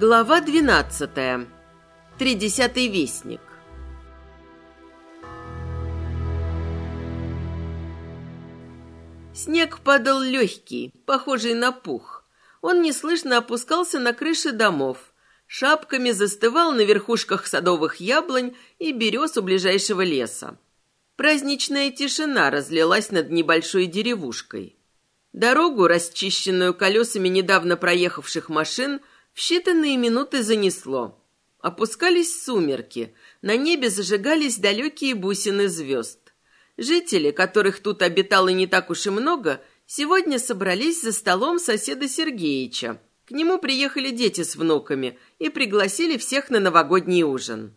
Глава двенадцатая. Тридесятый вестник. Снег падал легкий, похожий на пух. Он неслышно опускался на крыши домов, шапками застывал на верхушках садовых яблонь и берез у ближайшего леса. Праздничная тишина разлилась над небольшой деревушкой. Дорогу, расчищенную колесами недавно проехавших машин, в считанные минуты занесло. Опускались сумерки, на небе зажигались далекие бусины звезд. Жители, которых тут обитало не так уж и много, сегодня собрались за столом соседа Сергеича. К нему приехали дети с внуками и пригласили всех на новогодний ужин.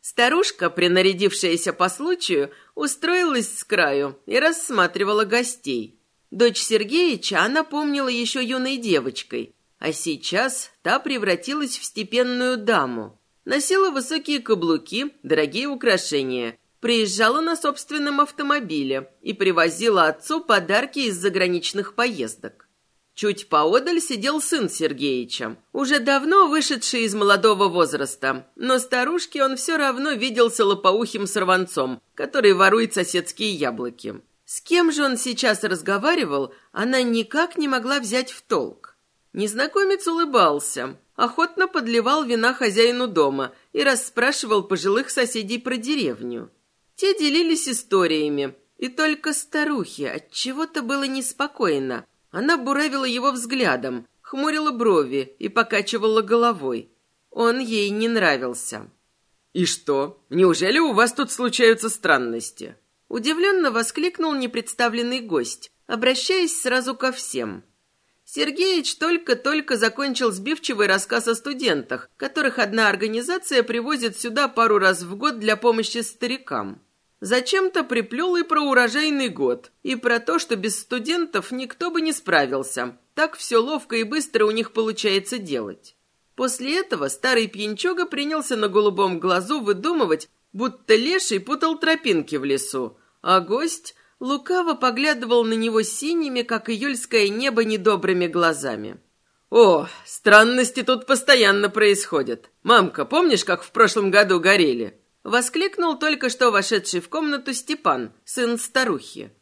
Старушка, принарядившаяся по случаю, устроилась с краю и рассматривала гостей. Дочь Сергеича она помнила еще юной девочкой, а сейчас та превратилась в степенную даму. Носила высокие каблуки, дорогие украшения, приезжала на собственном автомобиле и привозила отцу подарки из заграничных поездок. Чуть поодаль сидел сын Сергеича, уже давно вышедший из молодого возраста, но старушке он все равно виделся лопоухим сорванцом, который ворует соседские яблоки. С кем же он сейчас разговаривал, она никак не могла взять в толк. Незнакомец улыбался, охотно подливал вина хозяину дома и расспрашивал пожилых соседей про деревню. Те делились историями, и только старухе от чего-то было неспокойно. Она буравила его взглядом, хмурила брови и покачивала головой. Он ей не нравился. «И что? Неужели у вас тут случаются странности?» Удивленно воскликнул непредставленный гость, обращаясь сразу ко всем. Сергеич только-только закончил сбивчивый рассказ о студентах, которых одна организация привозит сюда пару раз в год для помощи старикам. Зачем-то приплел и про урожайный год, и про то, что без студентов никто бы не справился. Так все ловко и быстро у них получается делать. После этого старый пьянчога принялся на голубом глазу выдумывать, будто леший путал тропинки в лесу, а гость лукаво поглядывал на него синими, как июльское небо, недобрыми глазами. «О, странности тут постоянно происходят. Мамка, помнишь, как в прошлом году горели?» Воскликнул только что вошедший в комнату Степан, сын старухи.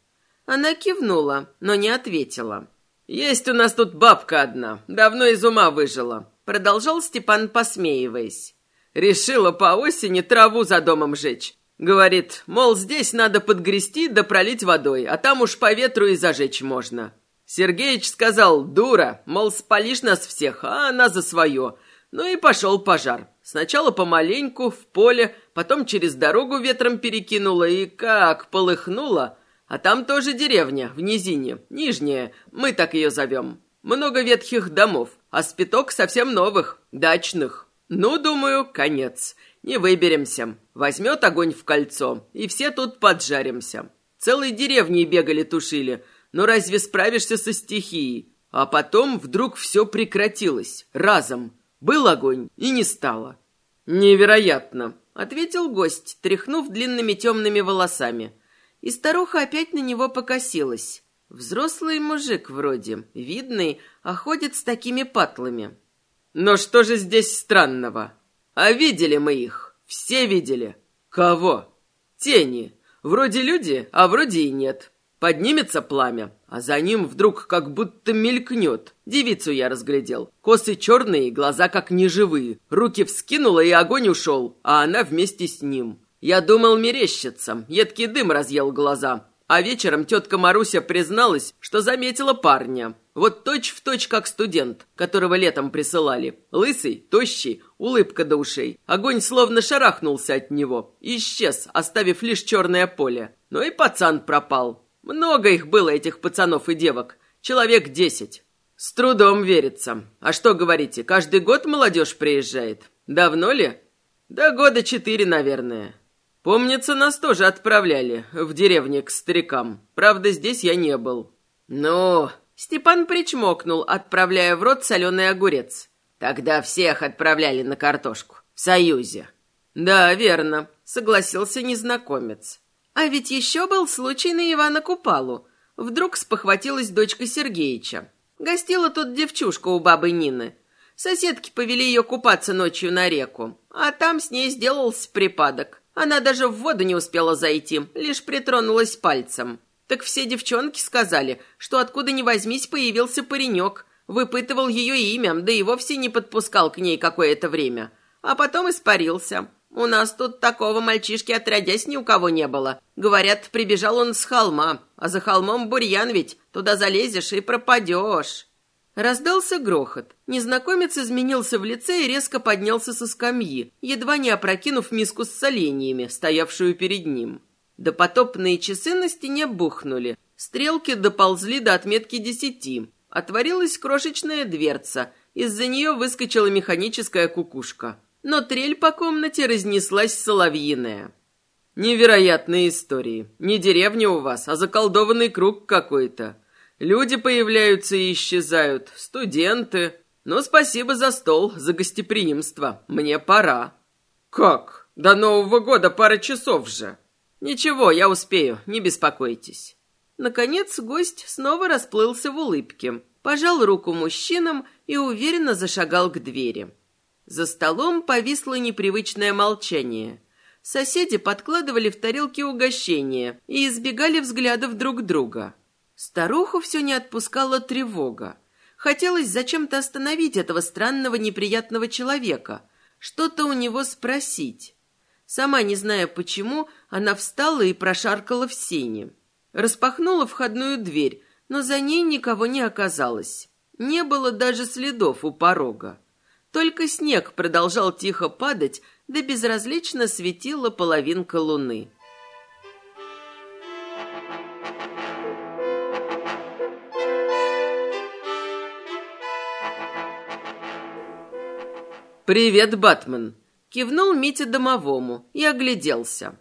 Она кивнула, но не ответила. «Есть у нас тут бабка одна, давно из ума выжила», — продолжал Степан, посмеиваясь. «Решила по осени траву за домом жечь. Говорит, мол, здесь надо подгрести да пролить водой, а там уж по ветру и зажечь можно. Сергеич сказал, дура, мол, спалишь нас всех, а она за свое. Ну и пошел пожар. Сначала помаленьку, в поле, потом через дорогу ветром перекинула и как полыхнула. А там тоже деревня, в низине, нижняя, мы так ее зовем. Много ветхих домов, а спиток совсем новых, дачных. Ну, думаю, конец. Не выберемся. Возьмет огонь в кольцо, и все тут поджаримся. Целые деревни бегали-тушили. Но разве справишься со стихией? А потом вдруг все прекратилось. Разом. Был огонь, и не стало. «Невероятно!» — ответил гость, тряхнув длинными темными волосами. И старуха опять на него покосилась. Взрослый мужик вроде, видный, а ходит с такими патлами. «Но что же здесь странного? А видели мы их?» Все видели. Кого? Тени. Вроде люди, а вроде и нет. Поднимется пламя, а за ним вдруг как будто мелькнет. Девицу я разглядел. Косы черные, глаза как неживые. Руки вскинула, и огонь ушел, а она вместе с ним. Я думал мерещится, едкий дым разъел глаза. А вечером тетка Маруся призналась, что заметила парня. Вот точь-в-точь, точь, как студент, которого летом присылали. Лысый, тощий, улыбка до ушей. Огонь словно шарахнулся от него. Исчез, оставив лишь черное поле. Но и пацан пропал. Много их было, этих пацанов и девок. Человек десять. С трудом верится. А что говорите, каждый год молодежь приезжает? Давно ли? Да года четыре, наверное. Помнится, нас тоже отправляли в деревне к старикам. Правда, здесь я не был. Ну, Степан причмокнул, отправляя в рот соленый огурец. Тогда всех отправляли на картошку. В Союзе. Да, верно, согласился незнакомец. А ведь еще был случай на Ивана Купалу. Вдруг спохватилась дочка Сергеича. Гостила тут девчушка у бабы Нины. Соседки повели ее купаться ночью на реку, а там с ней сделался припадок. Она даже в воду не успела зайти, лишь притронулась пальцем. Так все девчонки сказали, что откуда ни возьмись появился паренек, выпытывал ее имя, да и вовсе не подпускал к ней какое-то время. А потом испарился. У нас тут такого мальчишки отродясь ни у кого не было. Говорят, прибежал он с холма, а за холмом бурьян ведь, туда залезешь и пропадешь. Раздался грохот. Незнакомец изменился в лице и резко поднялся со скамьи, едва не опрокинув миску с соленьями, стоявшую перед ним. Допотопные часы на стене бухнули. Стрелки доползли до отметки десяти. Отворилась крошечная дверца. Из-за нее выскочила механическая кукушка. Но трель по комнате разнеслась соловьиная. «Невероятные истории. Не деревня у вас, а заколдованный круг какой-то. Люди появляются и исчезают, студенты. Ну, спасибо за стол, за гостеприимство. Мне пора. Как? До Нового года пара часов же. Ничего, я успею, не беспокойтесь. Наконец гость снова расплылся в улыбке, пожал руку мужчинам и уверенно зашагал к двери. За столом повисло непривычное молчание. Соседи подкладывали в тарелки угощения и избегали взглядов друг друга. Старуху все не отпускала тревога. Хотелось зачем-то остановить этого странного неприятного человека, что-то у него спросить. Сама не зная почему, она встала и прошаркала в сене. Распахнула входную дверь, но за ней никого не оказалось. Не было даже следов у порога. Только снег продолжал тихо падать, да безразлично светила половинка луны. «Привет, Батман!» — кивнул Митя домовому и огляделся.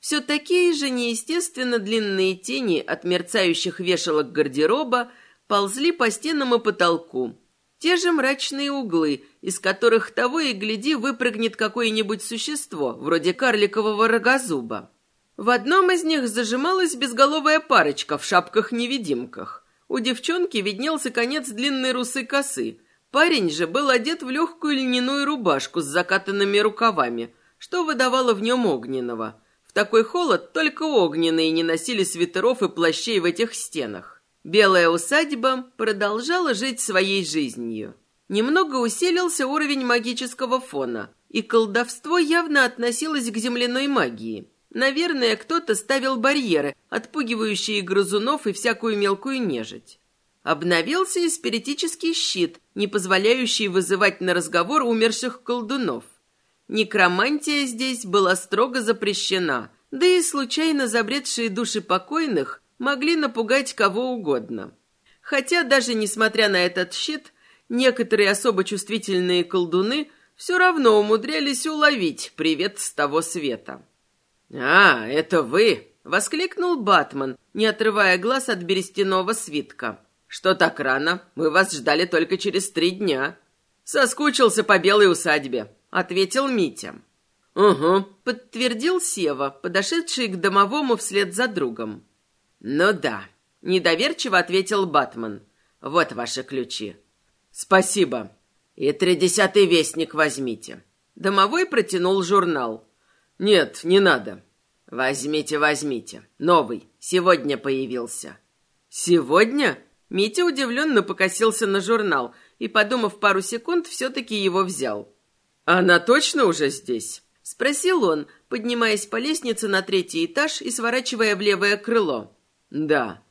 Все такие же неестественно длинные тени от мерцающих вешалок гардероба ползли по стенам и потолку. Те же мрачные углы, из которых того и гляди выпрыгнет какое-нибудь существо, вроде карликового рогозуба. В одном из них зажималась безголовая парочка в шапках-невидимках. У девчонки виднелся конец длинной русой косы — Парень же был одет в легкую льняную рубашку с закатанными рукавами, что выдавало в нем огненного. В такой холод только огненные не носили свитеров и плащей в этих стенах. Белая усадьба продолжала жить своей жизнью. Немного усилился уровень магического фона, и колдовство явно относилось к земляной магии. Наверное, кто-то ставил барьеры, отпугивающие грызунов и всякую мелкую нежить. Обновился и спиритический щит, не позволяющий вызывать на разговор умерших колдунов. Некромантия здесь была строго запрещена, да и случайно забредшие души покойных могли напугать кого угодно. Хотя даже несмотря на этот щит, некоторые особо чувствительные колдуны все равно умудрялись уловить привет с того света. «А, это вы!» — воскликнул Батман, не отрывая глаз от берестяного свитка. «Что так рано? Мы вас ждали только через три дня». «Соскучился по белой усадьбе», — ответил Митя. «Угу», — подтвердил Сева, подошедший к домовому вслед за другом. «Ну да», — недоверчиво ответил Батман. «Вот ваши ключи». «Спасибо. И тридесятый вестник возьмите». Домовой протянул журнал. «Нет, не надо». «Возьмите, возьмите. Новый. Сегодня появился». «Сегодня?» Митя удивленно покосился на журнал и, подумав пару секунд, все-таки его взял. «Она точно уже здесь?» — спросил он, поднимаясь по лестнице на третий этаж и сворачивая в левое крыло. «Да».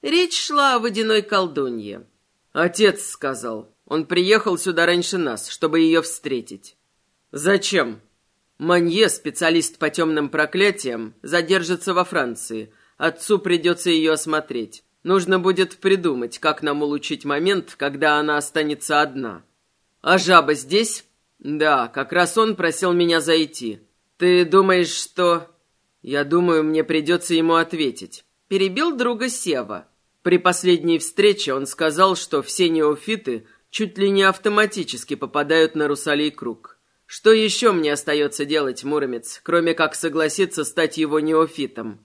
Речь шла о водяной колдунье. «Отец сказал. Он приехал сюда раньше нас, чтобы ее встретить». «Зачем?» «Манье, специалист по темным проклятиям, задержится во Франции. Отцу придется ее осмотреть. Нужно будет придумать, как нам улучшить момент, когда она останется одна. А жаба здесь? Да, как раз он просил меня зайти. Ты думаешь, что... Я думаю, мне придется ему ответить. Перебил друга Сева. При последней встрече он сказал, что все неофиты чуть ли не автоматически попадают на Русалей круг. Что еще мне остается делать, Муромец, кроме как согласиться стать его неофитом?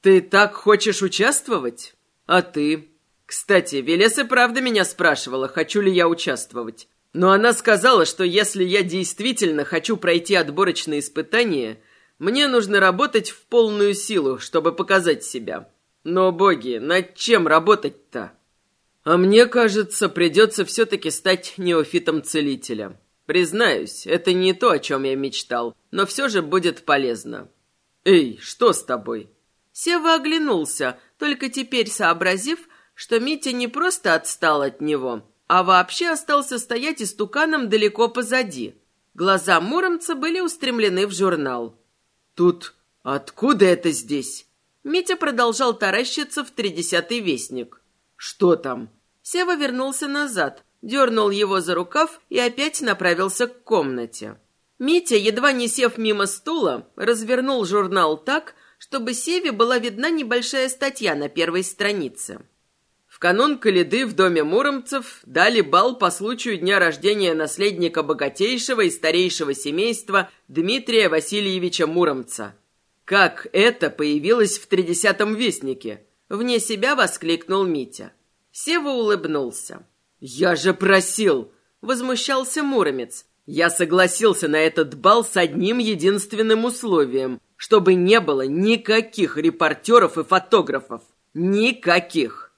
Ты так хочешь участвовать? А ты? Кстати, Велес правда меня спрашивала, хочу ли я участвовать. Но она сказала, что если я действительно хочу пройти отборочные испытания, мне нужно работать в полную силу, чтобы показать себя. Но, боги, над чем работать-то? А мне кажется, придется все-таки стать неофитом целителя. Признаюсь, это не то, о чем я мечтал, но все же будет полезно. Эй, что с тобой? Сева оглянулся, только теперь сообразив, что Митя не просто отстал от него, а вообще остался стоять истуканом далеко позади. Глаза Муромца были устремлены в журнал. «Тут откуда это здесь?» Митя продолжал таращиться в тридесятый вестник. «Что там?» Сева вернулся назад, дернул его за рукав и опять направился к комнате. Митя, едва не сев мимо стула, развернул журнал так, чтобы Севе была видна небольшая статья на первой странице. В канун Калиды в доме Муромцев дали бал по случаю дня рождения наследника богатейшего и старейшего семейства Дмитрия Васильевича Муромца. Как это появилось в тридесятом вестнике? Вне себя воскликнул Митя. Сева улыбнулся. «Я же просил!» — возмущался Муромец. «Я согласился на этот бал с одним единственным условием, чтобы не было никаких репортеров и фотографов. Никаких!»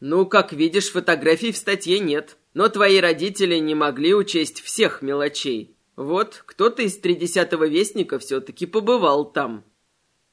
«Ну, как видишь, фотографий в статье нет, но твои родители не могли учесть всех мелочей. Вот, кто-то из тридесятого вестника все-таки побывал там».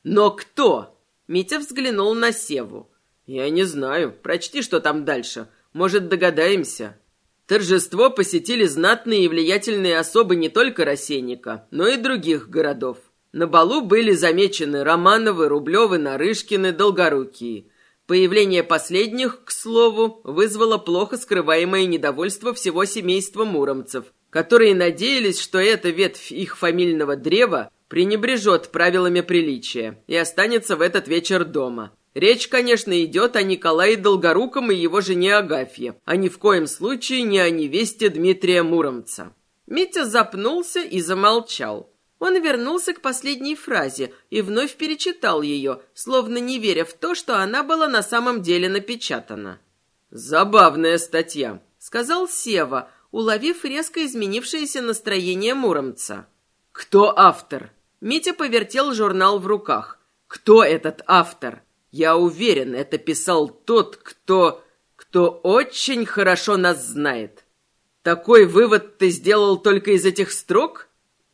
«Но кто?» Митя взглянул на Севу. «Я не знаю. Прочти, что там дальше. Может, догадаемся?» Торжество посетили знатные и влиятельные особы не только Рассейника, но и других городов. На балу были замечены Романовы, Рублевы, Нарышкины, Долгорукие. Появление последних, к слову, вызвало плохо скрываемое недовольство всего семейства муромцев, которые надеялись, что эта ветвь их фамильного древа пренебрежет правилами приличия и останется в этот вечер дома. Речь, конечно, идет о Николае Долгоруком и его жене Агафье, а ни в коем случае не о невесте Дмитрия Муромца. Митя запнулся и замолчал. Он вернулся к последней фразе и вновь перечитал ее, словно не веря в то, что она была на самом деле напечатана. «Забавная статья», — сказал Сева, уловив резко изменившееся настроение Муромца. «Кто автор?» Митя повертел журнал в руках. «Кто этот автор?» Я уверен, это писал тот, кто... кто очень хорошо нас знает. Такой вывод ты сделал только из этих строк?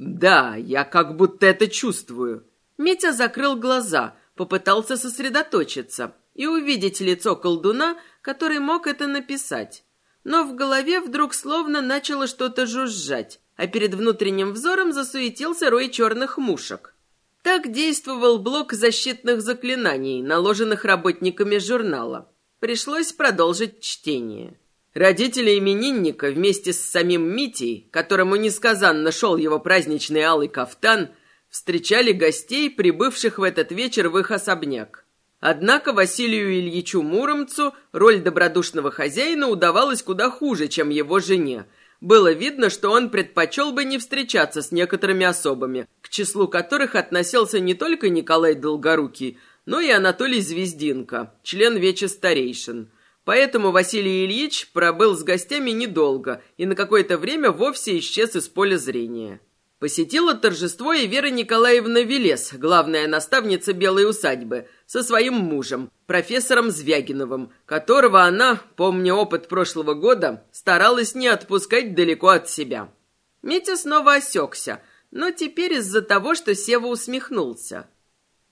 Да, я как будто это чувствую. Митя закрыл глаза, попытался сосредоточиться и увидеть лицо колдуна, который мог это написать. Но в голове вдруг словно начало что-то жужжать, а перед внутренним взором засуетился рой черных мушек. Так действовал блок защитных заклинаний, наложенных работниками журнала. Пришлось продолжить чтение. Родители именинника вместе с самим Митей, которому несказанно шел его праздничный алый кафтан, встречали гостей, прибывших в этот вечер в их особняк. Однако Василию Ильичу Муромцу роль добродушного хозяина удавалась куда хуже, чем его жене – было видно, что он предпочел бы не встречаться с некоторыми особами, к числу которых относился не только Николай Долгорукий, но и Анатолий Звездинко, член Веча Старейшин. Поэтому Василий Ильич пробыл с гостями недолго и на какое-то время вовсе исчез из поля зрения. Посетила торжество и Вера Николаевна Велес, главная наставница Белой усадьбы, со своим мужем, профессором Звягиновым, которого она, помня опыт прошлого года, старалась не отпускать далеко от себя. Митя снова осекся, но теперь из-за того, что Сева усмехнулся.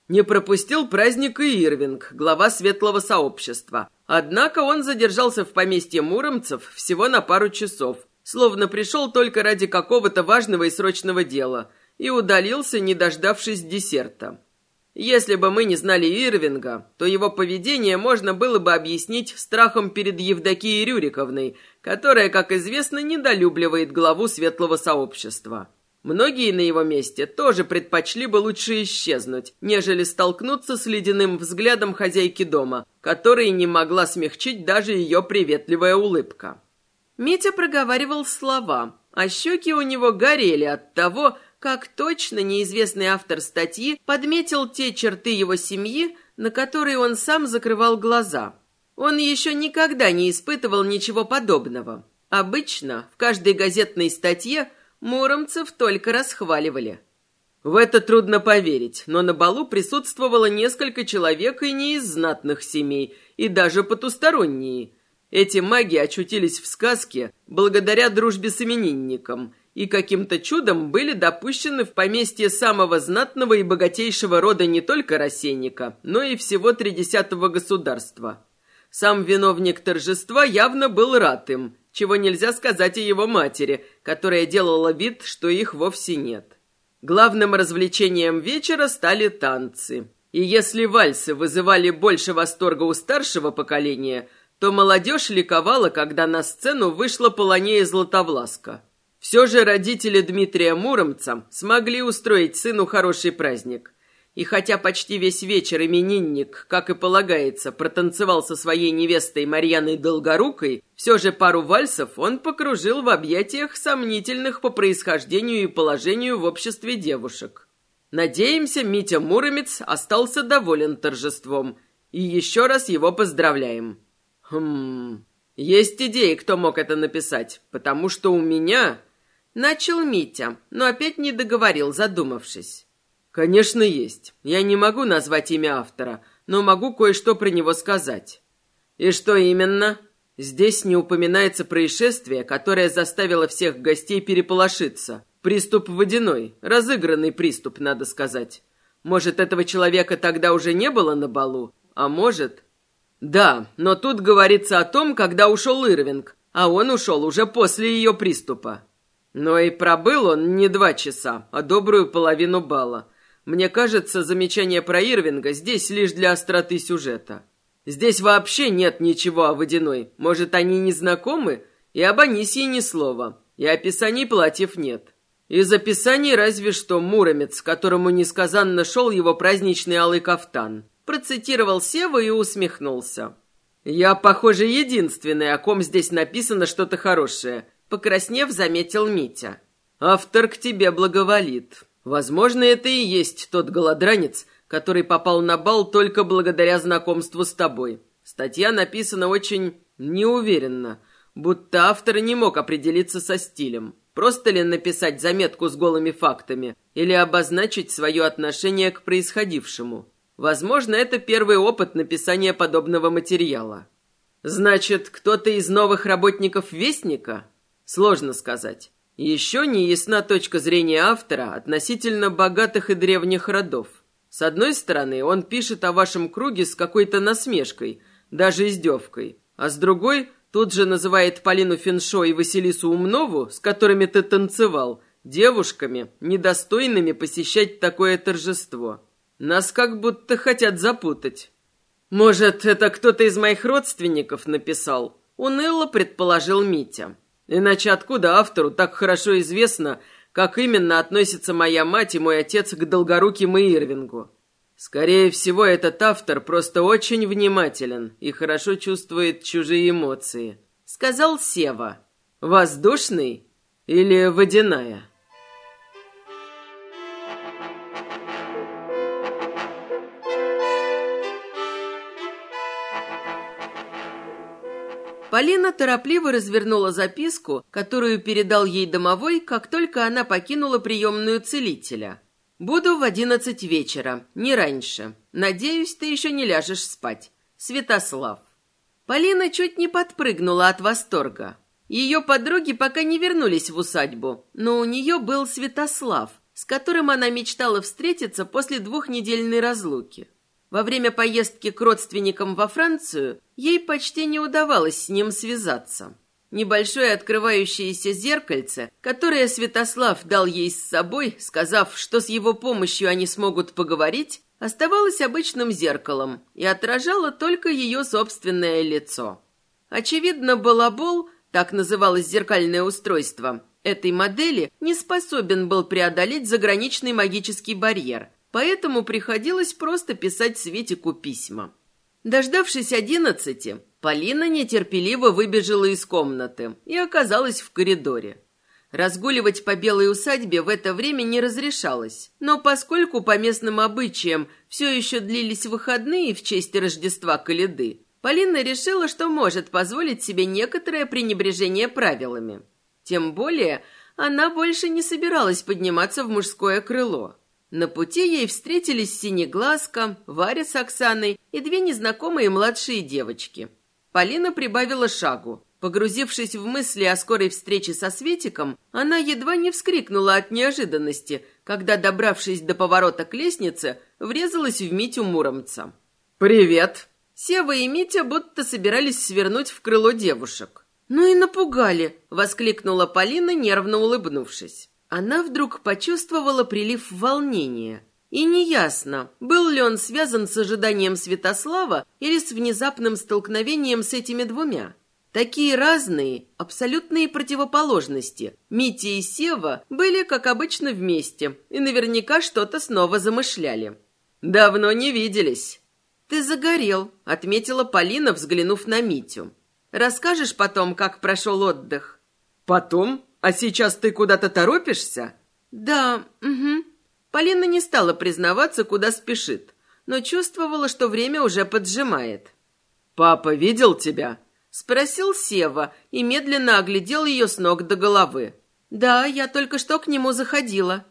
Не пропустил праздник и Ирвинг, глава светлого сообщества. Однако он задержался в поместье Муромцев всего на пару часов, словно пришел только ради какого-то важного и срочного дела, и удалился, не дождавшись десерта. Если бы мы не знали Ирвинга, то его поведение можно было бы объяснить страхом перед Евдокией Рюриковной, которая, как известно, недолюбливает главу светлого сообщества. Многие на его месте тоже предпочли бы лучше исчезнуть, нежели столкнуться с ледяным взглядом хозяйки дома, который не могла смягчить даже ее приветливая улыбка. Митя проговаривал слова, а щеки у него горели от того, как точно неизвестный автор статьи подметил те черты его семьи, на которые он сам закрывал глаза. Он еще никогда не испытывал ничего подобного. Обычно в каждой газетной статье муромцев только расхваливали. В это трудно поверить, но на балу присутствовало несколько человек и не из знатных семей, и даже потусторонние. Эти маги очутились в сказке благодаря дружбе с именинником и каким-то чудом были допущены в поместье самого знатного и богатейшего рода не только рассейника, но и всего тридесятого государства. Сам виновник торжества явно был рад им, чего нельзя сказать о его матери, которая делала вид, что их вовсе нет. Главным развлечением вечера стали танцы. И если вальсы вызывали больше восторга у старшего поколения, то молодежь ликовала, когда на сцену вышла Полонея Златовласка. Все же родители Дмитрия Муромца смогли устроить сыну хороший праздник. И хотя почти весь вечер именинник, как и полагается, протанцевал со своей невестой Марьяной Долгорукой, все же пару вальсов он покружил в объятиях сомнительных по происхождению и положению в обществе девушек. Надеемся, Митя Муромец остался доволен торжеством. И еще раз его поздравляем. Хм... Есть идеи, кто мог это написать, потому что у меня... Начал Митя, но опять не договорил, задумавшись. Конечно, есть. Я не могу назвать имя автора, но могу кое-что про него сказать. И что именно? Здесь не упоминается происшествие, которое заставило всех гостей переполошиться. Приступ водяной, разыгранный приступ, надо сказать. Может, этого человека тогда уже не было на балу, а может... Да, но тут говорится о том, когда ушел Ирвинг, а он ушел уже после ее приступа. Но и пробыл он не два часа, а добрую половину бала. Мне кажется, замечание про Ирвинга здесь лишь для остроты сюжета. Здесь вообще нет ничего о водяной. Может, они не знакомы? И об Анисии ни слова. И описаний платьев нет. Из описаний разве что Муромец, которому несказанно шел его праздничный алый кафтан. Процитировал Сева и усмехнулся. «Я, похоже, единственный, о ком здесь написано что-то хорошее», Покраснев, заметил Митя. «Автор к тебе благоволит. Возможно, это и есть тот голодранец, который попал на бал только благодаря знакомству с тобой. Статья написана очень неуверенно, будто автор не мог определиться со стилем. Просто ли написать заметку с голыми фактами или обозначить свое отношение к происходившему? Возможно, это первый опыт написания подобного материала. Значит, кто-то из новых работников Вестника? Сложно сказать. Еще не ясна точка зрения автора относительно богатых и древних родов. С одной стороны, он пишет о вашем круге с какой-то насмешкой, даже издевкой, а с другой тут же называет Полину Финшо и Василису Умнову, с которыми ты танцевал, девушками, недостойными посещать такое торжество. Нас как будто хотят запутать. Может, это кто-то из моих родственников написал? Уныло предположил Митя. Иначе откуда автору так хорошо известно, как именно относятся моя мать и мой отец к Долгоруким и Ирвингу? Скорее всего, этот автор просто очень внимателен и хорошо чувствует чужие эмоции. Сказал Сева. Воздушный или водяная? Полина торопливо развернула записку, которую передал ей домовой, как только она покинула приемную целителя. «Буду в одиннадцать вечера, не раньше. Надеюсь, ты еще не ляжешь спать. Святослав». Полина чуть не подпрыгнула от восторга. Ее подруги пока не вернулись в усадьбу, но у нее был Святослав, с которым она мечтала встретиться после двухнедельной разлуки. Во время поездки к родственникам во Францию ей почти не удавалось с ним связаться. Небольшое открывающееся зеркальце, которое Святослав дал ей с собой, сказав, что с его помощью они смогут поговорить, оставалось обычным зеркалом и отражало только ее собственное лицо. Очевидно, балабол, так называлось зеркальное устройство, этой модели не способен был преодолеть заграничный магический барьер – поэтому приходилось просто писать Светику письма. Дождавшись одиннадцати, Полина нетерпеливо выбежала из комнаты и оказалась в коридоре. Разгуливать по белой усадьбе в это время не разрешалось, но поскольку по местным обычаям все еще длились выходные в честь Рождества Каледы, Полина решила, что может позволить себе некоторое пренебрежение правилами. Тем более, она больше не собиралась подниматься в мужское крыло. На пути ей встретились Синеглазка, Варя с Оксаной и две незнакомые младшие девочки. Полина прибавила шагу. Погрузившись в мысли о скорой встрече со Светиком, она едва не вскрикнула от неожиданности, когда, добравшись до поворота к лестнице, врезалась в Митю Муромца. «Привет!» Сева и Митя будто собирались свернуть в крыло девушек. «Ну и напугали!» — воскликнула Полина, нервно улыбнувшись. Она вдруг почувствовала прилив волнения. И неясно, был ли он связан с ожиданием Святослава или с внезапным столкновением с этими двумя. Такие разные, абсолютные противоположности. Митя и Сева были, как обычно, вместе и наверняка что-то снова замышляли. «Давно не виделись». «Ты загорел», — отметила Полина, взглянув на Митю. Расскажешь потом, как прошел отдых?» «Потом? А сейчас ты куда-то торопишься?» «Да, угу». Полина не стала признаваться, куда спешит, но чувствовала, что время уже поджимает. «Папа видел тебя?» Спросил Сева и медленно оглядел ее с ног до головы. «Да, я только что к нему заходила».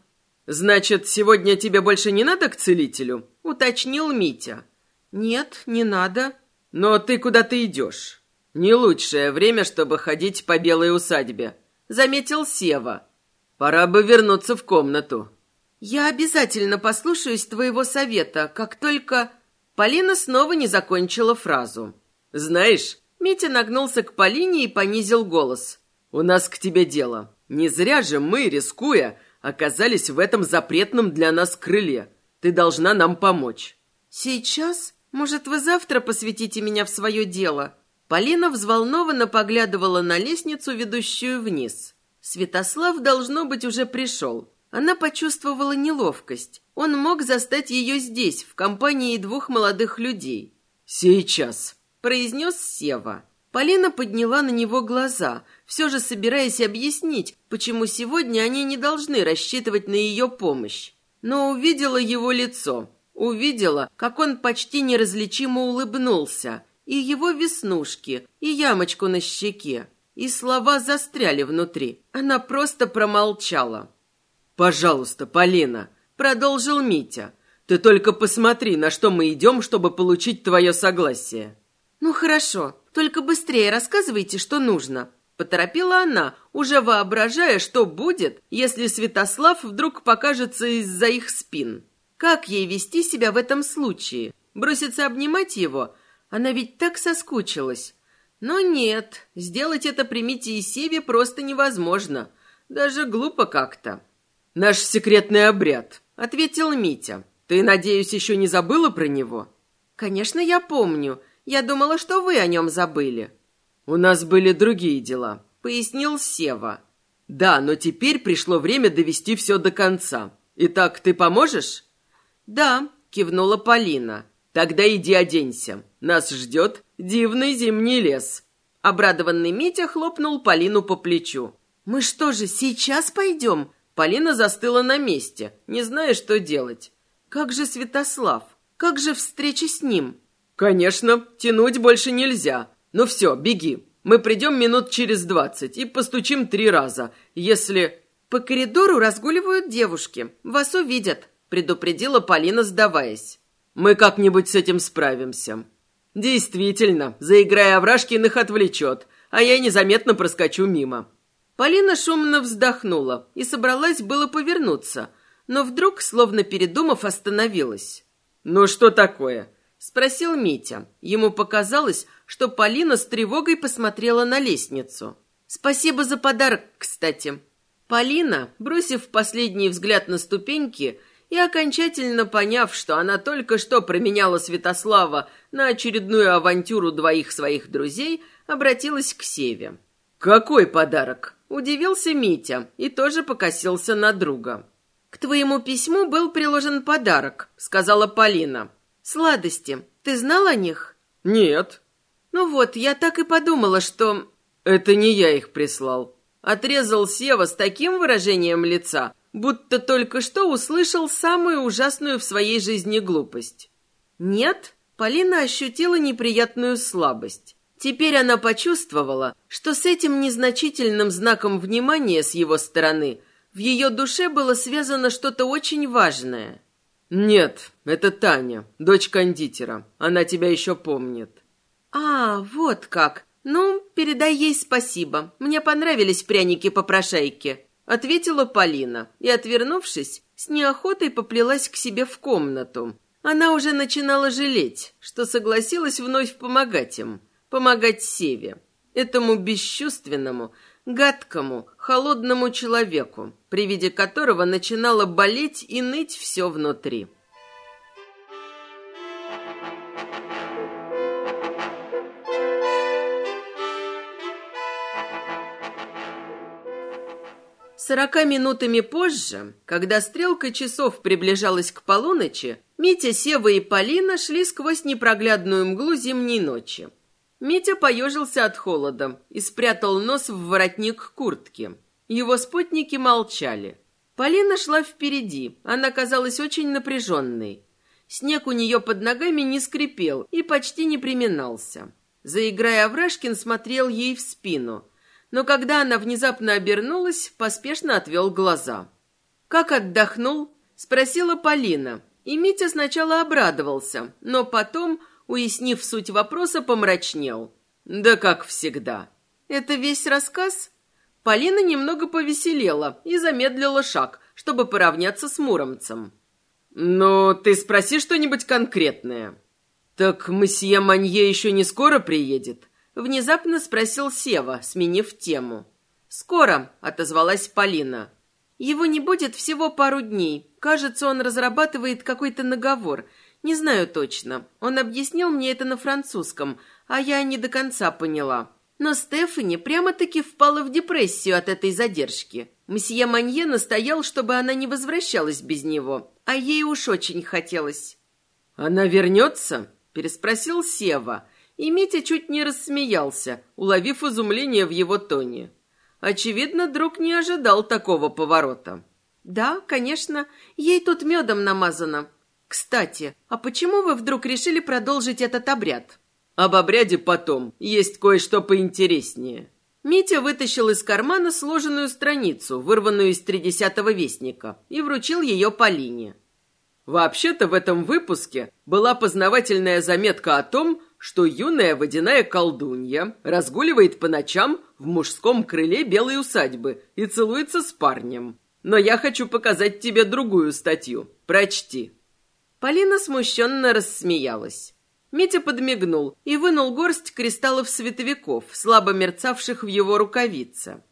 «Значит, сегодня тебе больше не надо к целителю?» — уточнил Митя. «Нет, не надо». «Но ты куда-то идешь?» «Не лучшее время, чтобы ходить по белой усадьбе», — заметил Сева. «Пора бы вернуться в комнату». «Я обязательно послушаюсь твоего совета, как только...» Полина снова не закончила фразу. «Знаешь...» Митя нагнулся к Полине и понизил голос. «У нас к тебе дело. Не зря же мы, рискуя, оказались в этом запретном для нас крыле. Ты должна нам помочь». «Сейчас? Может, вы завтра посвятите меня в свое дело?» Полина взволнованно поглядывала на лестницу, ведущую вниз. Святослав, должно быть, уже пришел. Она почувствовала неловкость. Он мог застать ее здесь, в компании двух молодых людей. «Сейчас», — произнес Сева. Полина подняла на него глаза, все же собираясь объяснить, почему сегодня они не должны рассчитывать на ее помощь. Но увидела его лицо, увидела, как он почти неразличимо улыбнулся, и его веснушки, и ямочку на щеке. И слова застряли внутри. Она просто промолчала. «Пожалуйста, Полина», — продолжил Митя. «Ты только посмотри, на что мы идем, чтобы получить твое согласие». «Ну хорошо, только быстрее рассказывайте, что нужно», — поторопила она, уже воображая, что будет, если Святослав вдруг покажется из-за их спин. Как ей вести себя в этом случае? Броситься обнимать его она ведь так соскучилась. Но нет, сделать это при Мите и Севе просто невозможно. Даже глупо как-то. «Наш секретный обряд», — ответил Митя. «Ты, надеюсь, еще не забыла про него?» «Конечно, я помню. Я думала, что вы о нем забыли». «У нас были другие дела», — пояснил Сева. «Да, но теперь пришло время довести все до конца. Итак, ты поможешь?» «Да», — кивнула Полина. «Тогда иди оденься. Нас ждет дивный зимний лес». Обрадованный Митя хлопнул Полину по плечу. «Мы что же, сейчас пойдем?» Полина застыла на месте, не зная, что делать. «Как же Святослав? Как же встреча с ним?» «Конечно, тянуть больше нельзя. Ну все, беги. Мы придем минут через двадцать и постучим три раза, если...» «По коридору разгуливают девушки. Вас увидят», — предупредила Полина, сдаваясь. Мы как-нибудь с этим справимся. Действительно, заиграя Аврашкин их отвлечет, а я незаметно проскочу мимо. Полина шумно вздохнула и собралась было повернуться, но вдруг, словно передумав, остановилась. «Ну что такое?» — спросил Митя. Ему показалось, что Полина с тревогой посмотрела на лестницу. «Спасибо за подарок, кстати». Полина, бросив последний взгляд на ступеньки, и окончательно поняв, что она только что променяла Святослава на очередную авантюру двоих своих друзей, обратилась к Севе. «Какой подарок?» – удивился Митя и тоже покосился на друга. «К твоему письму был приложен подарок», – сказала Полина. «Сладости. Ты знал о них?» «Нет». «Ну вот, я так и подумала, что...» «Это не я их прислал», – отрезал Сева с таким выражением лица, будто только что услышал самую ужасную в своей жизни глупость. «Нет?» Полина ощутила неприятную слабость. Теперь она почувствовала, что с этим незначительным знаком внимания с его стороны в ее душе было связано что-то очень важное. «Нет, это Таня, дочь кондитера. Она тебя еще помнит». «А, вот как. Ну, передай ей спасибо. Мне понравились пряники по прошайке», — ответила Полина и, отвернувшись, с неохотой поплелась к себе в комнату. Она уже начинала жалеть, что согласилась вновь помогать им, помогать Севе, этому бесчувственному, гадкому, холодному человеку, при виде которого начинало болеть и ныть все внутри. Сорока минутами позже, когда стрелка часов приближалась к полуночи, Митя, Сева и Полина шли сквозь непроглядную мглу зимней ночи. Митя поежился от холода и спрятал нос в воротник куртки. Его спутники молчали. Полина шла впереди, она казалась очень напряженной. Снег у нее под ногами не скрипел и почти не приминался. Заиграя Аврашкин смотрел ей в спину, но когда она внезапно обернулась, поспешно отвел глаза. «Как отдохнул?» – спросила Полина. И Митя сначала обрадовался, но потом уяснив суть вопроса, помрачнел. «Да как всегда». «Это весь рассказ?» Полина немного повеселела и замедлила шаг, чтобы поравняться с Муромцем. «Ну, ты спроси что-нибудь конкретное». «Так месье Манье еще не скоро приедет?» Внезапно спросил Сева, сменив тему. «Скоро», — отозвалась Полина. «Его не будет всего пару дней. Кажется, он разрабатывает какой-то наговор. Не знаю точно. Он объяснил мне это на французском, а я не до конца поняла. Но Стефани прямо-таки впала в депрессию от этой задержки. Мсье Манье настоял, чтобы она не возвращалась без него, а ей уж очень хотелось. «Она вернется?» – переспросил Сева, и Митя чуть не рассмеялся, уловив изумление в его тоне. Очевидно, друг не ожидал такого поворота. «Да, конечно, ей тут медом намазано. Кстати, а почему вы вдруг решили продолжить этот обряд? Об обряде потом. Есть кое-что поинтереснее. Митя вытащил из кармана сложенную страницу, вырванную из тридесятого вестника, и вручил ее Полине. Вообще-то в этом выпуске была познавательная заметка о том, что юная водяная колдунья разгуливает по ночам в мужском крыле белой усадьбы и целуется с парнем. Но я хочу показать тебе другую статью. Прочти. Полина смущенно рассмеялась. Митя подмигнул и вынул горсть кристаллов световиков, слабо мерцавших в его рукавице.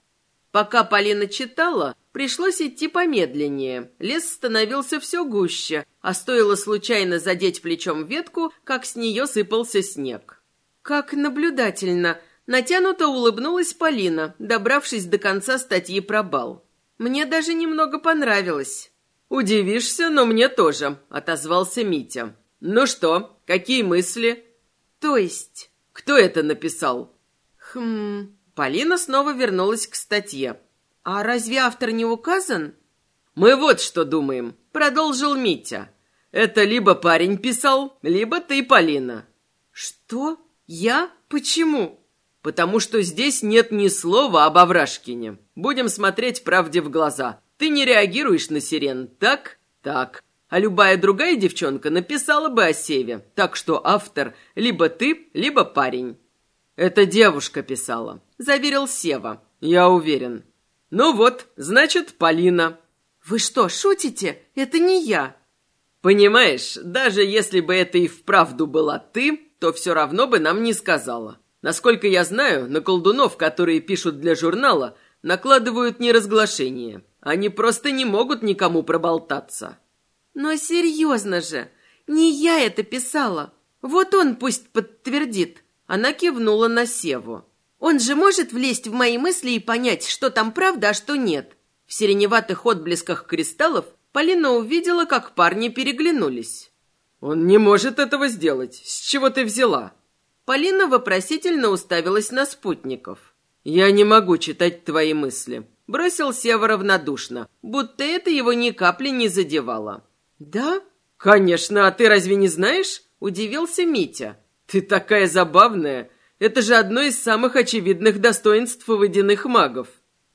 Пока Полина читала, пришлось идти помедленнее. Лес становился все гуще, а стоило случайно задеть плечом ветку, как с нее сыпался снег. Как наблюдательно! Натянуто улыбнулась Полина, добравшись до конца статьи про бал. Мне даже немного понравилось. «Удивишься, но мне тоже», — отозвался Митя. «Ну что, какие мысли?» «То есть?» «Кто это написал?» «Хм...» Полина снова вернулась к статье. «А разве автор не указан?» «Мы вот что думаем», — продолжил Митя. «Это либо парень писал, либо ты, Полина». «Что? Я? Почему?» «Потому что здесь нет ни слова об Аврашкине. Будем смотреть правде в глаза. Ты не реагируешь на сирен, так? Так. А любая другая девчонка написала бы о Севе, так что автор либо ты, либо парень. Это девушка писала, заверил Сева. Я уверен. Ну вот, значит, Полина. Вы что, шутите? Это не я. Понимаешь, даже если бы это и вправду была ты, то все равно бы нам не сказала. Насколько я знаю, на колдунов, которые пишут для журнала, накладывают неразглашение. Они просто не могут никому проболтаться. Но серьезно же, не я это писала. Вот он пусть подтвердит. Она кивнула на Севу. Он же может влезть в мои мысли и понять, что там правда, а что нет. В сиреневатых отблесках кристаллов Полина увидела, как парни переглянулись. «Он не может этого сделать. С чего ты взяла?» Полина вопросительно уставилась на спутников. «Я не могу читать твои мысли. Бросил Сева равнодушно, будто это его ни капли не задевало. «Да?» «Конечно, а ты разве не знаешь?» Удивился Митя. «Ты такая забавная! Это же одно из самых очевидных достоинств водяных магов.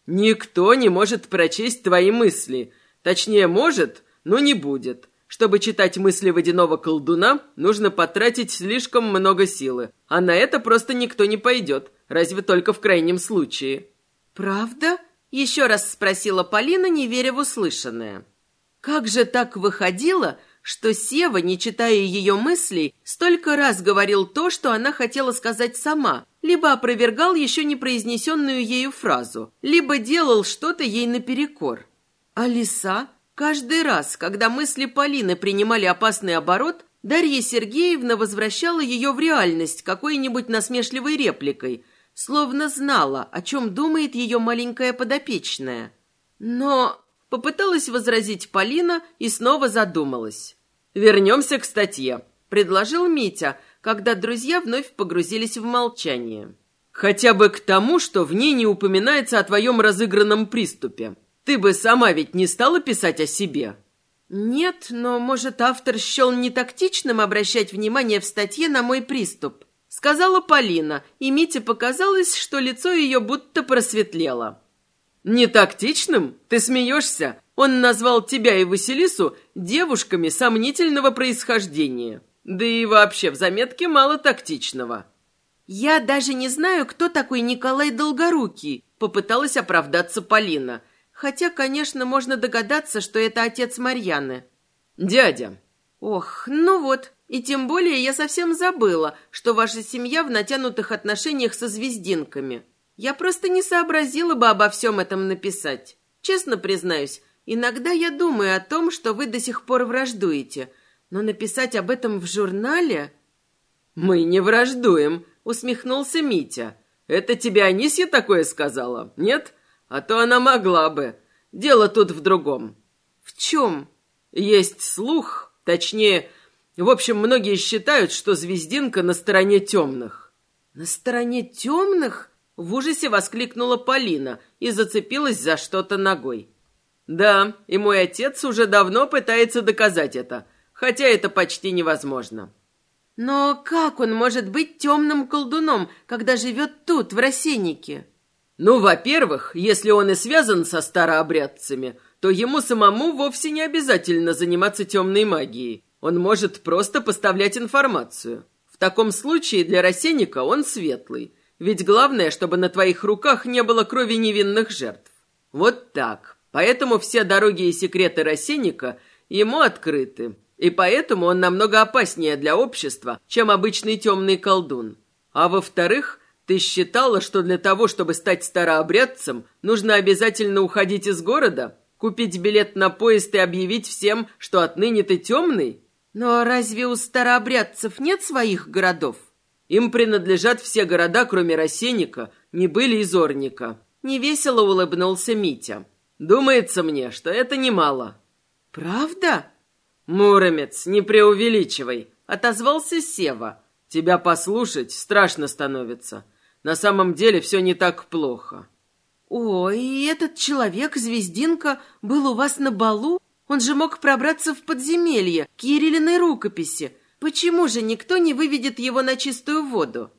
Никто не может прочесть твои мысли. Точнее, может, но не будет. Чтобы читать мысли водяного колдуна, нужно потратить слишком много силы. А на это просто никто не пойдет, разве только в крайнем случае. «Правда?» — еще раз спросила Полина, не веря в услышанное. Как же так выходило, что Сева, не читая ее мыслей, столько раз говорил то, что она хотела сказать сама, либо опровергал еще не произнесенную ею фразу, либо делал что-то ей наперекор. А лиса Каждый раз, когда мысли Полины принимали опасный оборот, Дарья Сергеевна возвращала ее в реальность какой-нибудь насмешливой репликой, словно знала, о чем думает ее маленькая подопечная. Но попыталась возразить Полина и снова задумалась. «Вернемся к статье», — предложил Митя, когда друзья вновь погрузились в молчание. «Хотя бы к тому, что в ней не упоминается о твоем разыгранном приступе. Ты бы сама ведь не стала писать о себе?» «Нет, но, может, автор счел нетактичным обращать внимание в статье на мой приступ», сказала Полина, и Мите показалось, что лицо ее будто просветлело. «Нетактичным? Ты смеешься? Он назвал тебя и Василису девушками сомнительного происхождения. Да и вообще в заметке мало тактичного». «Я даже не знаю, кто такой Николай Долгорукий», попыталась оправдаться Полина – Хотя, конечно, можно догадаться, что это отец Марьяны. Дядя. Ох, ну вот. И тем более я совсем забыла, что ваша семья в натянутых отношениях со звездинками. Я просто не сообразила бы обо всем этом написать. Честно признаюсь, иногда я думаю о том, что вы до сих пор враждуете. Но написать об этом в журнале... «Мы не враждуем», — усмехнулся Митя. «Это тебе Анисья такое сказала, нет?» А то она могла бы. Дело тут в другом. В чем? Есть слух, точнее, в общем, многие считают, что звездинка на стороне темных. На стороне темных? В ужасе воскликнула Полина и зацепилась за что-то ногой. Да, и мой отец уже давно пытается доказать это, хотя это почти невозможно. Но как он может быть темным колдуном, когда живет тут, в рассеннике? Ну, во-первых, если он и связан со старообрядцами, то ему самому вовсе не обязательно заниматься темной магией. Он может просто поставлять информацию. В таком случае для рассенника он светлый. Ведь главное, чтобы на твоих руках не было крови невинных жертв. Вот так. Поэтому все дороги и секреты рассенника ему открыты. И поэтому он намного опаснее для общества, чем обычный темный колдун. А во-вторых, ты считала, что для того, чтобы стать старообрядцем, нужно обязательно уходить из города, купить билет на поезд и объявить всем, что отныне ты темный? Но разве у старообрядцев нет своих городов? Им принадлежат все города, кроме Рассенника, не были и Зорника. Невесело улыбнулся Митя. Думается мне, что это немало. Правда? Муромец, не преувеличивай, отозвался Сева. Тебя послушать страшно становится. На самом деле все не так плохо. О, и этот человек, Звездинка, был у вас на балу? Он же мог пробраться в подземелье, к Ерилиной рукописи. Почему же никто не выведет его на чистую воду?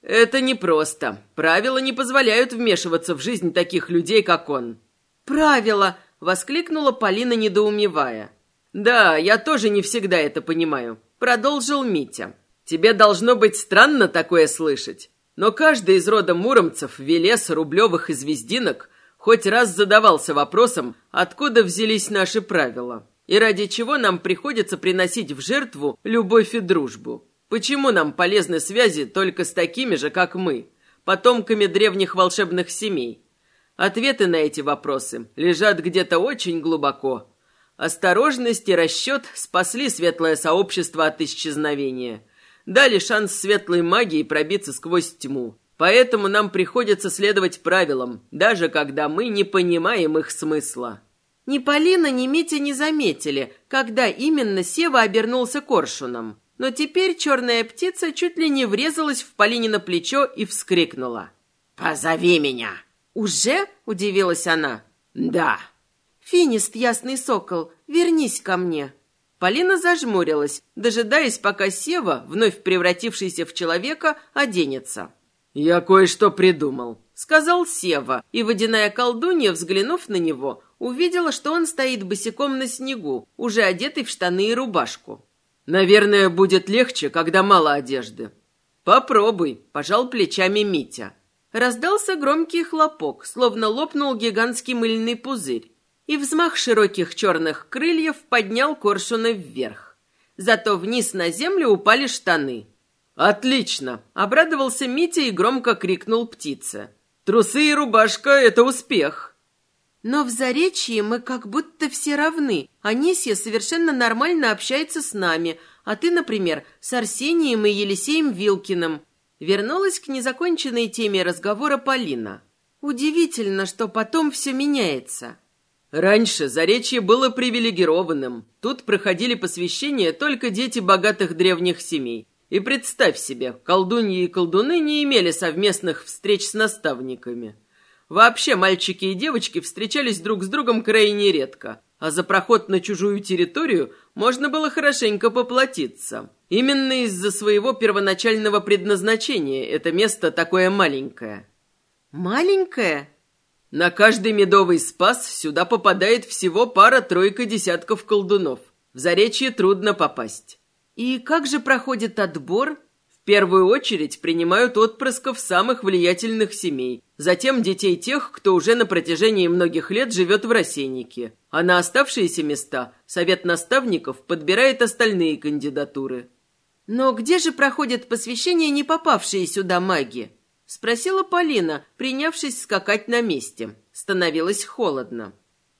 Это непросто. Правила не позволяют вмешиваться в жизнь таких людей, как он. Правила! Воскликнула Полина, недоумевая. Да, я тоже не всегда это понимаю. Продолжил Митя. Тебе должно быть странно такое слышать. Но каждый из рода муромцев, Велес, Рублевых и Звездинок хоть раз задавался вопросом, откуда взялись наши правила, и ради чего нам приходится приносить в жертву любовь и дружбу. Почему нам полезны связи только с такими же, как мы, потомками древних волшебных семей? Ответы на эти вопросы лежат где-то очень глубоко. Осторожность и расчет спасли светлое сообщество от исчезновения – дали шанс светлой магии пробиться сквозь тьму. Поэтому нам приходится следовать правилам, даже когда мы не понимаем их смысла. Ни Полина, ни Митя не заметили, когда именно Сева обернулся коршуном. Но теперь черная птица чуть ли не врезалась в Полине на плечо и вскрикнула. «Позови меня!» «Уже?» – удивилась она. «Да». «Финист, ясный сокол, вернись ко мне». Полина зажмурилась, дожидаясь, пока Сева, вновь превратившийся в человека, оденется. «Я кое-что придумал», — сказал Сева, и водяная колдунья, взглянув на него, увидела, что он стоит босиком на снегу, уже одетый в штаны и рубашку. «Наверное, будет легче, когда мало одежды». «Попробуй», — пожал плечами Митя. Раздался громкий хлопок, словно лопнул гигантский мыльный пузырь, и взмах широких черных крыльев поднял коршуна вверх. Зато вниз на землю упали штаны. «Отлично!» — обрадовался Митя и громко крикнул птице. «Трусы и рубашка — это успех!» Но в Заречье мы как будто все равны. Анисия совершенно нормально общается с нами, а ты, например, с Арсением и Елисеем Вилкиным. Вернулась к незаконченной теме разговора Полина. Удивительно, что потом все меняется. Раньше Заречье было привилегированным. Тут проходили посвящения только дети богатых древних семей. И представь себе, колдуньи и колдуны не имели совместных встреч с наставниками. Вообще мальчики и девочки встречались друг с другом крайне редко, а за проход на чужую территорию можно было хорошенько поплатиться. Именно из-за своего первоначального предназначения это место такое маленькое. «Маленькое?» На каждый медовый спас сюда попадает всего пара-тройка десятков колдунов. В Заречье трудно попасть. И как же проходит отбор? В первую очередь принимают отпрысков самых влиятельных семей, затем детей тех, кто уже на протяжении многих лет живет в рассейнике. А на оставшиеся места совет наставников подбирает остальные кандидатуры. Но где же проходят посвящения не попавшие сюда маги? Спросила Полина, принявшись скакать на месте. Становилось холодно.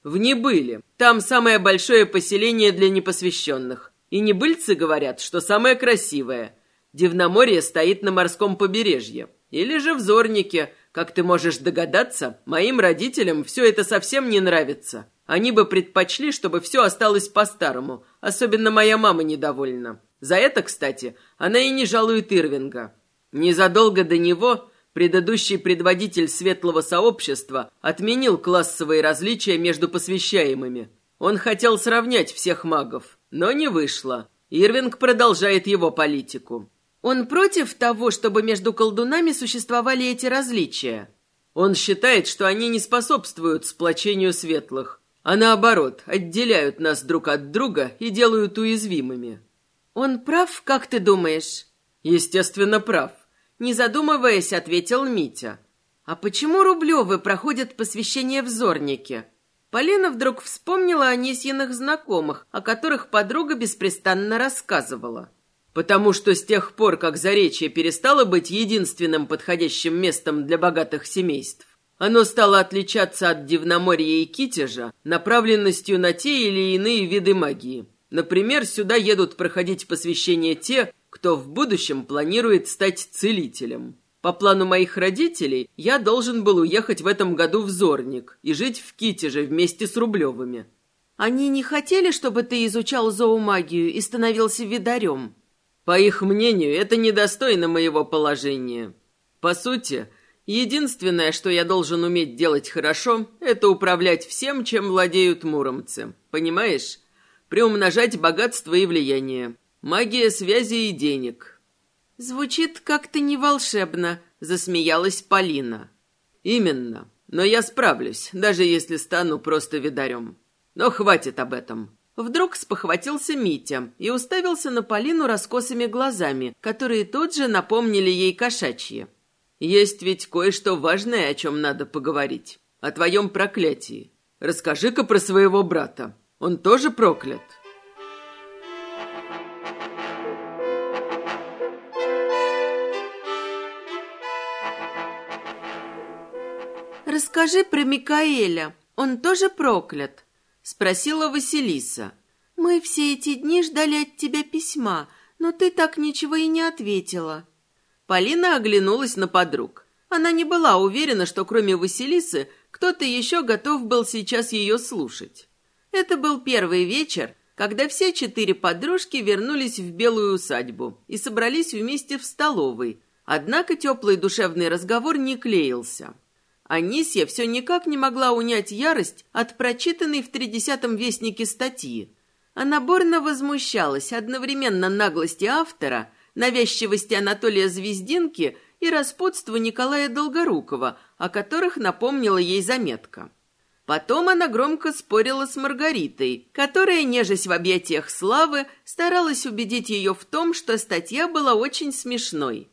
В Небыле. Там самое большое поселение для непосвященных. И небыльцы говорят, что самое красивое – Дивноморье стоит на морском побережье. Или же в Зорнике. Как ты можешь догадаться, моим родителям все это совсем не нравится. Они бы предпочли, чтобы все осталось по-старому. Особенно моя мама недовольна. За это, кстати, она и не жалует Ирвинга. Незадолго до него предыдущий предводитель светлого сообщества отменил классовые различия между посвящаемыми. Он хотел сравнять всех магов, но не вышло. Ирвинг продолжает его политику. Он против того, чтобы между колдунами существовали эти различия. Он считает, что они не способствуют сплочению светлых, а наоборот, отделяют нас друг от друга и делают уязвимыми. Он прав, как ты думаешь? Естественно, прав. Не задумываясь, ответил Митя. А почему Рублевы проходят посвящение в Зорнике? Полина вдруг вспомнила о Несьиных знакомых, о которых подруга беспрестанно рассказывала. Потому что с тех пор, как Заречье перестало быть единственным подходящим местом для богатых семейств, оно стало отличаться от Дивноморья и Китежа направленностью на те или иные виды магии. Например, сюда едут проходить посвящение те, кто в будущем планирует стать целителем. По плану моих родителей, я должен был уехать в этом году в Зорник и жить в Китеже вместе с Рублевыми. Они не хотели, чтобы ты изучал зоомагию и становился видарем? По их мнению, это недостойно моего положения. По сути, единственное, что я должен уметь делать хорошо, это управлять всем, чем владеют муромцы. Понимаешь? Приумножать богатство и влияние. Магия связи и денег. Звучит как-то не волшебно, засмеялась Полина. Именно. Но я справлюсь, даже если стану просто видарем. Но хватит об этом. Вдруг спохватился Митя и уставился на Полину раскосыми глазами, которые тут же напомнили ей кошачьи. «Есть ведь кое-что важное, о чем надо поговорить. О твоем проклятии. Расскажи-ка про своего брата. Он тоже проклят?» «Расскажи про Микаэля. Он тоже проклят?» — спросила Василиса. «Мы все эти дни ждали от тебя письма, но ты так ничего и не ответила». Полина оглянулась на подруг. Она не была уверена, что кроме Василисы кто-то еще готов был сейчас ее слушать. Это был первый вечер, когда все четыре подружки вернулись в белую усадьбу и собрались вместе в столовой. Однако теплый душевный разговор не клеился. Анисья все никак не могла унять ярость от прочитанной в тридесятом вестнике статьи. Она бурно возмущалась одновременно наглости автора, навязчивости Анатолия Звездинки и распутству Николая Долгорукова, о которых напомнила ей заметка. Потом она громко спорила с Маргаритой, которая, нежесть в объятиях славы, старалась убедить ее в том, что статья была очень смешной.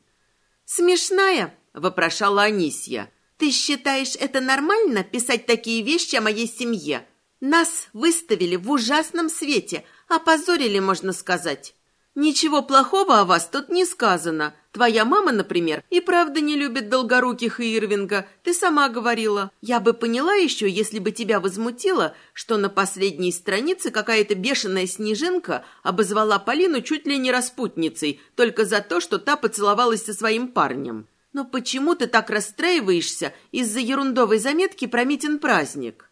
«Смешная?» – вопрошала Анисья. «Ты считаешь это нормально, писать такие вещи о моей семье? Нас выставили в ужасном свете, опозорили, можно сказать. Ничего плохого о вас тут не сказано. Твоя мама, например, и правда не любит долгоруких и Ирвинга. Ты сама говорила. Я бы поняла еще, если бы тебя возмутило, что на последней странице какая-то бешеная снежинка обозвала Полину чуть ли не распутницей, только за то, что та поцеловалась со своим парнем. Но почему ты так расстраиваешься из-за ерундовой заметки про Митин праздник?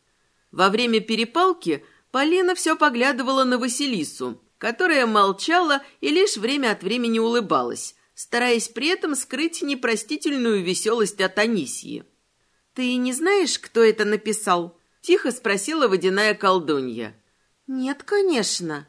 Во время перепалки Полина все поглядывала на Василису, которая молчала и лишь время от времени улыбалась, стараясь при этом скрыть непростительную веселость от Анисии. «Ты не знаешь, кто это написал?» – тихо спросила водяная колдунья. «Нет, конечно».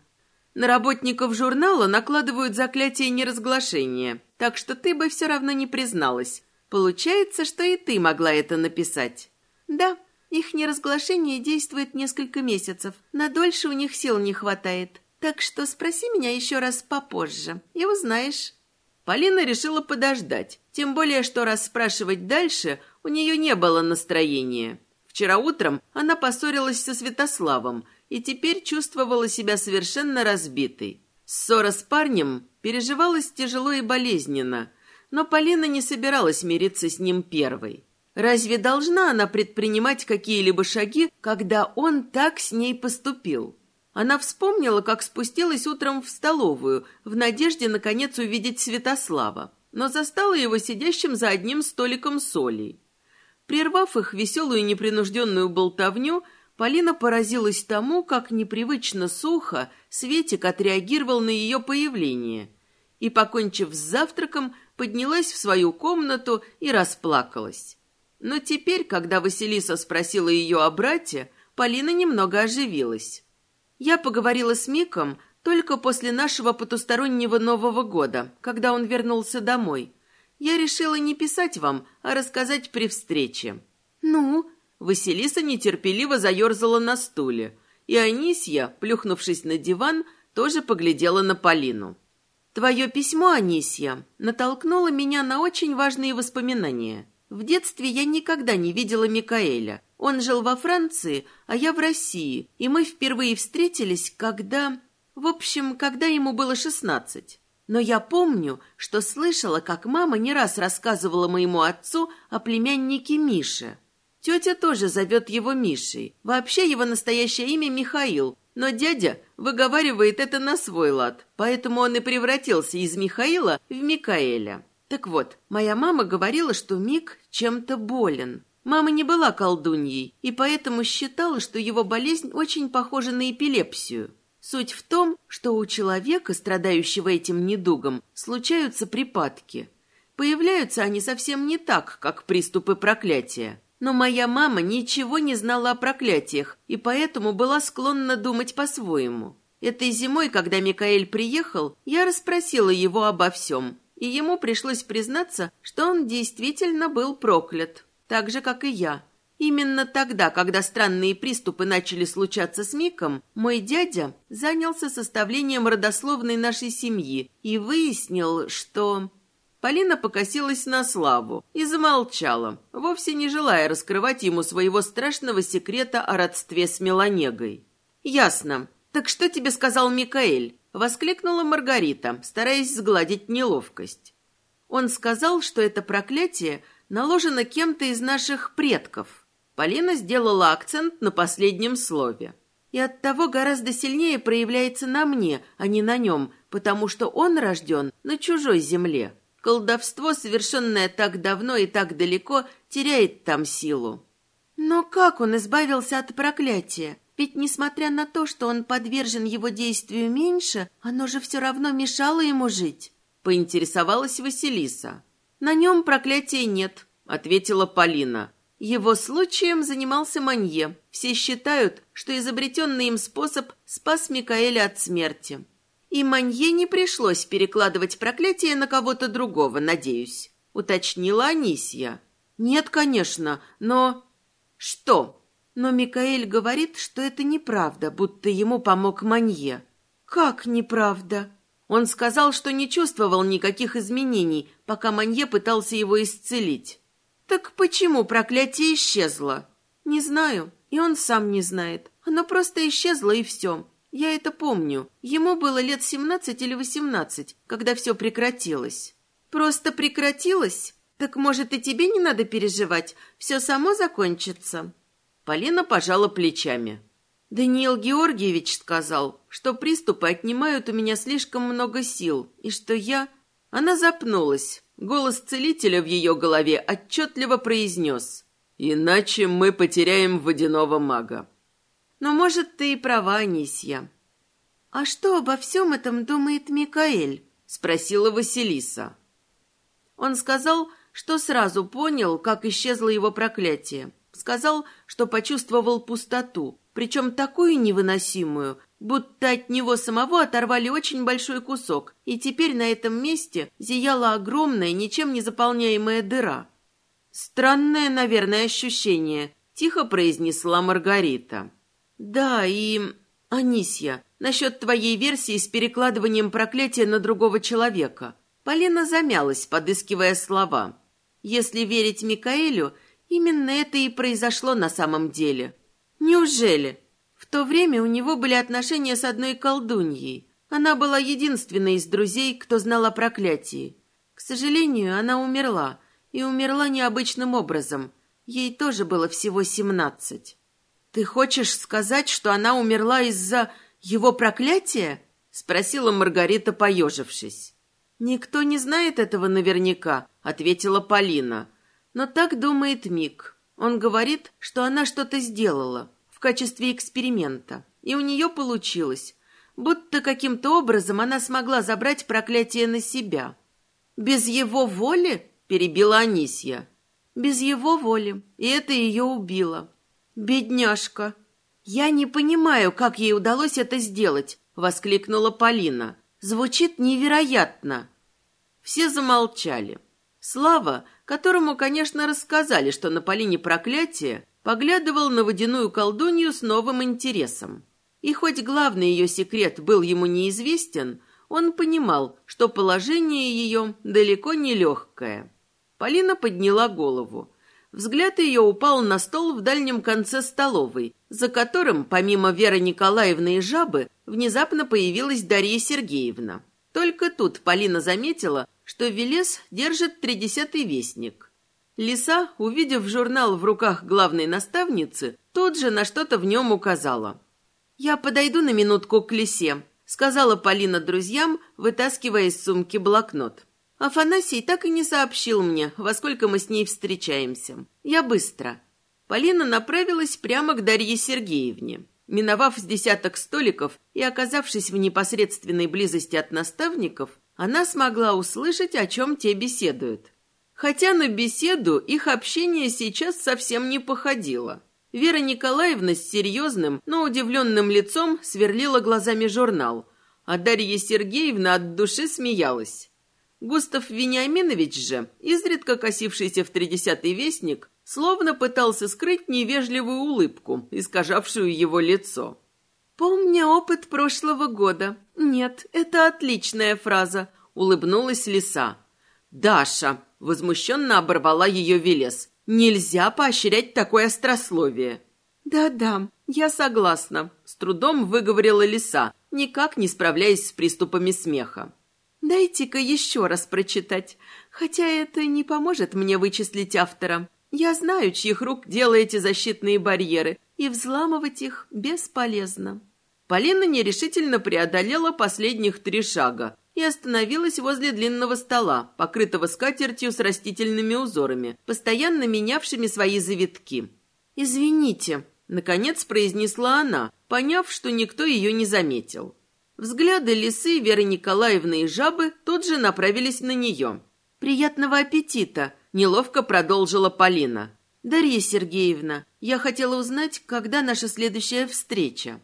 На работников журнала накладывают заклятие неразглашения, так что ты бы все равно не призналась. Получается, что и ты могла это написать. Да, их неразглашение действует несколько месяцев. На дольше у них сил не хватает. Так что спроси меня еще раз попозже, и узнаешь». Полина решила подождать, тем более, что расспрашивать дальше у нее не было настроения. Вчера утром она поссорилась со Святославом и теперь чувствовала себя совершенно разбитой. Ссора с парнем переживалась тяжело и болезненно, но Полина не собиралась мириться с ним первой. Разве должна она предпринимать какие-либо шаги, когда он так с ней поступил? Она вспомнила, как спустилась утром в столовую, в надежде, наконец, увидеть Святослава, но застала его сидящим за одним столиком соли. Прервав их веселую непринужденную болтовню, Полина поразилась тому, как непривычно сухо Светик отреагировал на ее появление. И, покончив с завтраком, поднялась в свою комнату и расплакалась. Но теперь, когда Василиса спросила ее о брате, Полина немного оживилась. Я поговорила с Миком только после нашего потустороннего Нового года, когда он вернулся домой. Я решила не писать вам, а рассказать при встрече. Ну, Василиса нетерпеливо заерзала на стуле, и Анисья, плюхнувшись на диван, тоже поглядела на Полину. Твое письмо, Анисья, натолкнуло меня на очень важные воспоминания. В детстве я никогда не видела Микаэля, он жил во Франции, а я в России, и мы впервые встретились, когда... В общем, когда ему было шестнадцать. Но я помню, что слышала, как мама не раз рассказывала моему отцу о племяннике Мише. Тетя тоже зовет его Мишей. Вообще его настоящее имя Михаил, но дядя выговаривает это на свой лад, поэтому он и превратился из Михаила в Микаэля. Так вот, моя мама говорила, что Мик чем-то болен. Мама не была колдуньей и поэтому считала, что его болезнь очень похожа на эпилепсию. Суть в том, что у человека, страдающего этим недугом, случаются припадки. Появляются они совсем не так, как приступы проклятия. Но моя мама ничего не знала о проклятиях и поэтому была склонна думать по-своему. Этой зимой, когда Микаэль приехал, я расспросила его обо всем, и ему пришлось признаться, что он действительно был проклят так же, как и я. Именно тогда, когда странные приступы начали случаться с Миком, мой дядя занялся составлением родословной нашей семьи и выяснил, что... Полина покосилась на Славу и замолчала, вовсе не желая раскрывать ему своего страшного секрета о родстве с Меланегой. «Ясно. Так что тебе сказал Микаэль?» — воскликнула Маргарита, стараясь сгладить неловкость. Он сказал, что это проклятие — наложено кем-то из наших предков. Полина сделала акцент на последнем слове. И оттого гораздо сильнее проявляется на мне, а не на нем, потому что он рожден на чужой земле. Колдовство, совершенное так давно и так далеко, теряет там силу. Но как он избавился от проклятия? Ведь, несмотря на то, что он подвержен его действию меньше, оно же все равно мешало ему жить. Поинтересовалась Василиса. «На нем проклятия нет», — ответила Полина. Его случаем занимался Манье. Все считают, что изобретенный им способ спас Микаэля от смерти. И Манье не пришлось перекладывать проклятие на кого-то другого, надеюсь, уточнила Анисья. Нет, конечно, но... Что? Но Микаэль говорит, что это неправда, будто ему помог Манье. Как неправда? Он сказал, что не чувствовал никаких изменений, пока Манье пытался его исцелить. Так почему проклятие исчезло? Не знаю, и он сам не знает. Оно просто исчезло и все. Я это помню. Ему было лет семнадцать или восемнадцать, когда все прекратилось. Просто прекратилось? Так может и тебе не надо переживать, все само закончится. Полина пожала плечами. Даниил Георгиевич сказал, что приступы отнимают у меня слишком много сил, и что я... Она запнулась. Голос целителя в ее голове отчетливо произнес. «Иначе мы потеряем водяного мага». «Но, может, ты и права, Анисья». «А что обо всем этом думает Микаэль?» — спросила Василиса. Он сказал, что сразу понял, как исчезло его проклятие. Сказал, что почувствовал пустоту, причем такую невыносимую, будто от него самого оторвали очень большой кусок, и теперь на этом месте зияла огромная, ничем не заполняемая дыра. «Странное, наверное, ощущение», — тихо произнесла Маргарита. «Да, и... Анисья, насчет твоей версии с перекладыванием проклятия на другого человека». Полина замялась, подыскивая слова. «Если верить Микаэлю, именно это и произошло на самом деле. Неужели? В то время у него были отношения с одной колдуньей. Она была единственной из друзей, кто знал о проклятии. К сожалению, она умерла, и умерла необычным образом. Ей тоже было всего семнадцать. «Ты хочешь сказать, что она умерла из-за его проклятия?» — спросила Маргарита, поежившись. «Никто не знает этого наверняка», — ответила Полина. «Но так думает Мик. Он говорит, что она что-то сделала в качестве эксперимента, и у нее получилось, будто каким-то образом она смогла забрать проклятие на себя. «Без его воли?» – перебила Анисья. «Без его воли, и это ее убило. Бедняжка!» «Я не понимаю, как ей удалось это сделать», — воскликнула Полина. «Звучит невероятно». Все замолчали. Слава, которому, конечно, рассказали, что на Полине проклятие, поглядывал на водяную колдунью с новым интересом. И хоть главный ее секрет был ему неизвестен, он понимал, что положение ее далеко не легкое. Полина подняла голову. Взгляд ее упал на стол в дальнем конце столовой, за которым, помимо Веры Николаевны и Жабы, внезапно появилась Дарья Сергеевна. Только тут Полина заметила, что Велес держит тридесятый вестник. Лиса, увидев журнал в руках главной наставницы, тут же на что-то в нем указала. «Я подойду на минутку к лисе», — сказала Полина друзьям, вытаскивая из сумки блокнот. Афанасий так и не сообщил мне, во сколько мы с ней встречаемся. Я быстро. Полина направилась прямо к Дарье Сергеевне. Миновав с десяток столиков и оказавшись в непосредственной близости от наставников, она смогла услышать, о чем те беседуют. Хотя на беседу их общение сейчас совсем не походило. Вера Николаевна с серьезным, но удивленным лицом сверлила глазами журнал, а Дарья Сергеевна от души смеялась. Густав Вениаминович же, изредка косившийся в тридесятый вестник, словно пытался скрыть невежливую улыбку, искажавшую его лицо. «Помня опыт прошлого года. Нет, это отличная фраза», — улыбнулась лиса. «Даша!» — возмущенно оборвала ее Велес. «Нельзя поощрять такое острословие». «Да-да, я согласна», — с трудом выговорила лиса, никак не справляясь с приступами смеха. «Дайте-ка еще раз прочитать, хотя это не поможет мне вычислить автора. Я знаю, чьих рук делаете защитные барьеры, и взламывать их бесполезно». Полина нерешительно преодолела последних три шага и остановилась возле длинного стола, покрытого скатертью с растительными узорами, постоянно менявшими свои завитки. «Извините», — наконец произнесла она, поняв, что никто ее не заметил. Взгляды лисы Веры Николаевны и жабы тут же направились на нее. «Приятного аппетита!» — неловко продолжила Полина. «Дарья Сергеевна, я хотела узнать, когда наша следующая встреча».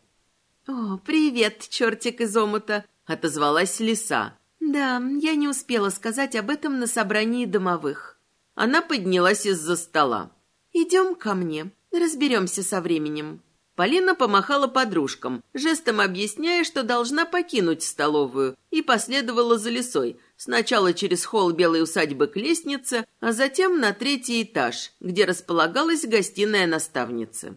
«О, привет, чертик из омута!» — отозвалась лиса. «Да, я не успела сказать об этом на собрании домовых». Она поднялась из-за стола. «Идем ко мне, разберемся со временем». Полина помахала подружкам, жестом объясняя, что должна покинуть столовую, и последовала за лесой, сначала через холл белой усадьбы к лестнице, а затем на третий этаж, где располагалась гостиная наставницы.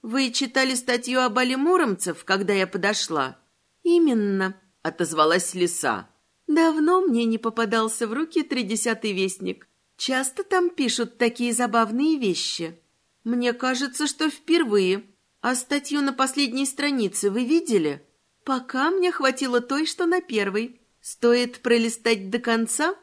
«Вы читали статью об Але Муромцев, когда я подошла?» «Именно», — отозвалась лиса. «Давно мне не попадался в руки тридесятый вестник. Часто там пишут такие забавные вещи. Мне кажется, что впервые. А статью на последней странице вы видели? Пока мне хватило той, что на первой. Стоит пролистать до конца?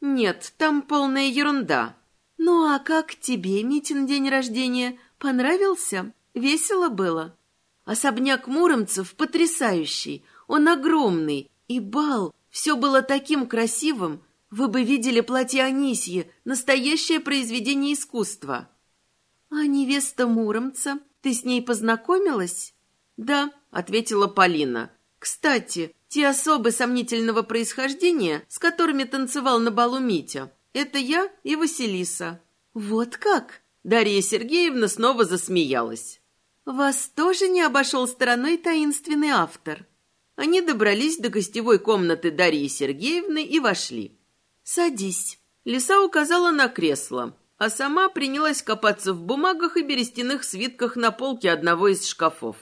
Нет, там полная ерунда. Ну а как тебе, Митин, день рождения? Понравился? Весело было? Особняк Муромцев потрясающий. Он огромный. И бал. Все было таким красивым. Вы бы видели платье Анисьи, настоящее произведение искусства. А невеста Муромца, ты с ней познакомилась? Да, ответила Полина. Кстати, те особы сомнительного происхождения, с которыми танцевал на балу Митя, это я и Василиса. Вот как? Дарья Сергеевна снова засмеялась. Вас тоже не обошел стороной таинственный автор. Они добрались до гостевой комнаты Дарьи Сергеевны и вошли. «Садись». Лиса указала на кресло, а сама принялась копаться в бумагах и берестяных свитках на полке одного из шкафов.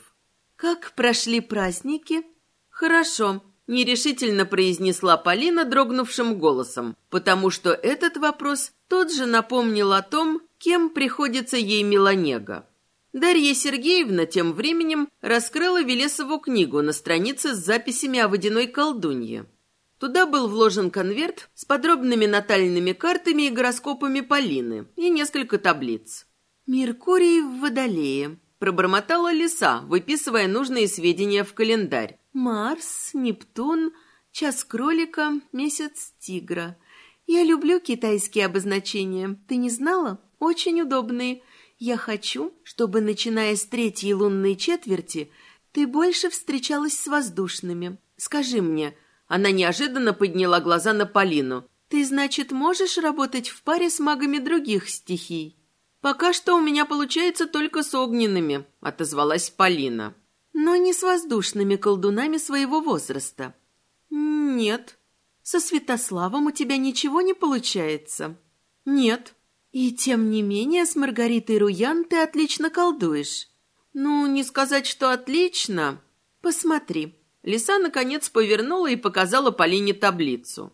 «Как прошли праздники?» «Хорошо», — нерешительно произнесла Полина дрогнувшим голосом, потому что этот вопрос тот же напомнил о том, кем приходится ей Меланега. Дарья Сергеевна тем временем раскрыла Велесову книгу на странице с записями о водяной колдунье. Туда был вложен конверт с подробными натальными картами и гороскопами Полины и несколько таблиц. «Меркурий в Водолее», – пробормотала лиса, выписывая нужные сведения в календарь. «Марс, Нептун, час кролика, месяц тигра. Я люблю китайские обозначения. Ты не знала? Очень удобные. Я хочу, чтобы, начиная с третьей лунной четверти, ты больше встречалась с воздушными. Скажи мне, она неожиданно подняла глаза на Полину. «Ты, значит, можешь работать в паре с магами других стихий?» «Пока что у меня получается только с огненными», — отозвалась Полина. «Но не с воздушными колдунами своего возраста». «Нет». «Со Святославом у тебя ничего не получается?» «Нет». «И тем не менее с Маргаритой Руян ты отлично колдуешь». «Ну, не сказать, что отлично». «Посмотри, Лиса, наконец, повернула и показала Полине таблицу.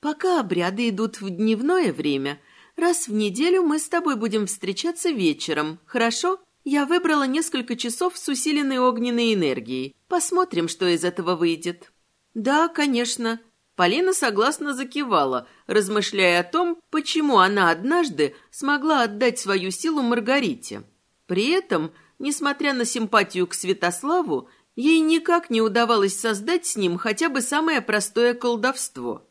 «Пока обряды идут в дневное время, раз в неделю мы с тобой будем встречаться вечером, хорошо? Я выбрала несколько часов с усиленной огненной энергией. Посмотрим, что из этого выйдет». «Да, конечно». Полина согласно закивала, размышляя о том, почему она однажды смогла отдать свою силу Маргарите. При этом, несмотря на симпатию к Святославу, Ей никак не удавалось создать с ним хотя бы самое простое колдовство.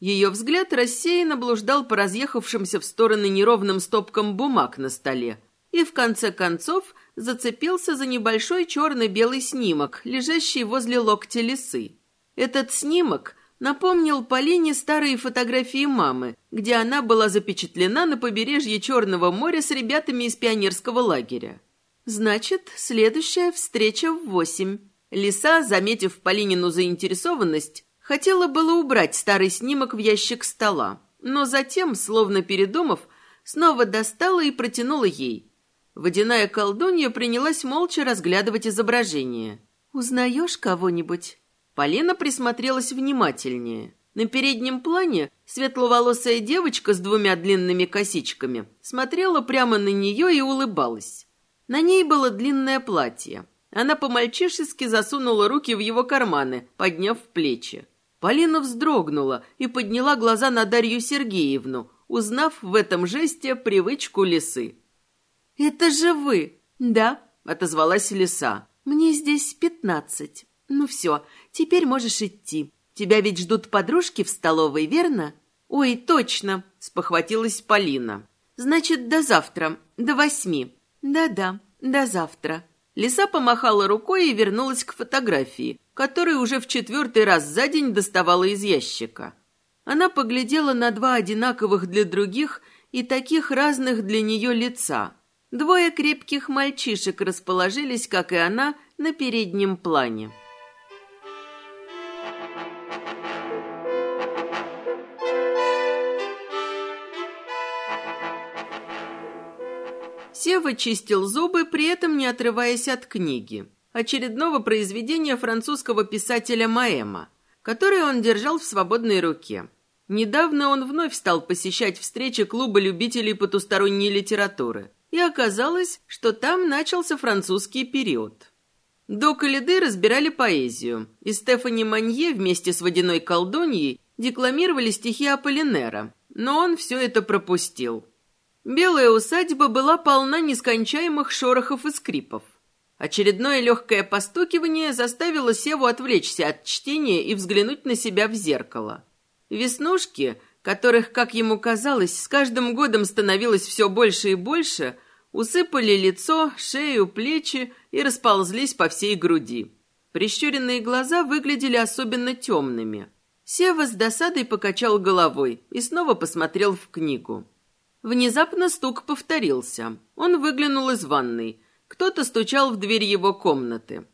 Ее взгляд рассеянно блуждал по разъехавшимся в стороны неровным стопкам бумаг на столе и, в конце концов, зацепился за небольшой черно-белый снимок, лежащий возле локтя лисы. Этот снимок напомнил Полине старые фотографии мамы, где она была запечатлена на побережье Черного моря с ребятами из пионерского лагеря. Значит, следующая встреча в восемь. Лиса, заметив Полинину заинтересованность, хотела было убрать старый снимок в ящик стола, но затем, словно передумав, снова достала и протянула ей. Водяная колдунья принялась молча разглядывать изображение. «Узнаешь кого-нибудь?» Полина присмотрелась внимательнее. На переднем плане светловолосая девочка с двумя длинными косичками смотрела прямо на нее и улыбалась. На ней было длинное платье. Она по-мальчишески засунула руки в его карманы, подняв плечи. Полина вздрогнула и подняла глаза на Дарью Сергеевну, узнав в этом жесте привычку лисы. «Это же вы!» «Да», — отозвалась лиса. «Мне здесь пятнадцать. Ну все, теперь можешь идти. Тебя ведь ждут подружки в столовой, верно?» «Ой, точно!» — спохватилась Полина. «Значит, до завтра. До восьми. Да-да, до завтра. Лиса помахала рукой и вернулась к фотографии, которую уже в четвертый раз за день доставала из ящика. Она поглядела на два одинаковых для других и таких разных для нее лица. Двое крепких мальчишек расположились, как и она, на переднем плане. Сева чистил зубы, при этом не отрываясь от книги. Очередного произведения французского писателя Маэма, которое он держал в свободной руке. Недавно он вновь стал посещать встречи клуба любителей потусторонней литературы. И оказалось, что там начался французский период. До Калиды разбирали поэзию, и Стефани Манье вместе с водяной колдуньей декламировали стихи Аполлинера, но он все это пропустил. Белая усадьба была полна нескончаемых шорохов и скрипов. Очередное легкое постукивание заставило Севу отвлечься от чтения и взглянуть на себя в зеркало. Веснушки, которых, как ему казалось, с каждым годом становилось все больше и больше, усыпали лицо, шею, плечи и расползлись по всей груди. Прищуренные глаза выглядели особенно темными. Сева с досадой покачал головой и снова посмотрел в книгу. Внезапно стук повторился. Он выглянул из ванной. Кто-то стучал в дверь его комнаты.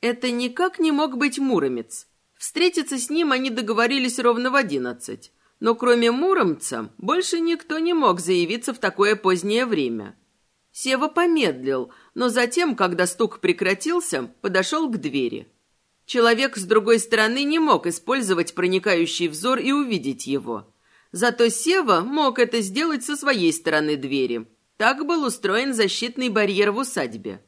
Это никак не мог быть Муромец. Встретиться с ним они договорились ровно в одиннадцать. Но кроме Муромца, больше никто не мог заявиться в такое позднее время. Сева помедлил, но затем, когда стук прекратился, подошел к двери. Человек с другой стороны не мог использовать проникающий взор и увидеть его. Зато Сева мог это сделать со своей стороны двери. Так был устроен защитный барьер в усадьбе.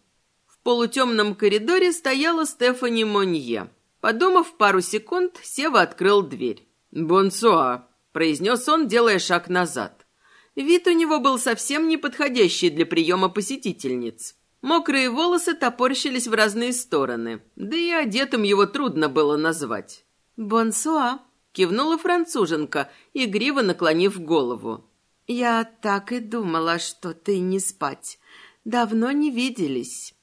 В полутемном коридоре стояла Стефани Монье. Подумав пару секунд, Сева открыл дверь. «Бонсуа», — произнес он, делая шаг назад. Вид у него был совсем неподходящий для приема посетительниц. Мокрые волосы топорщились в разные стороны, да и одетым его трудно было назвать. «Бонсуа», Кивнула француженка, игриво наклонив голову. «Я так и думала, что ты не спать. Давно не виделись».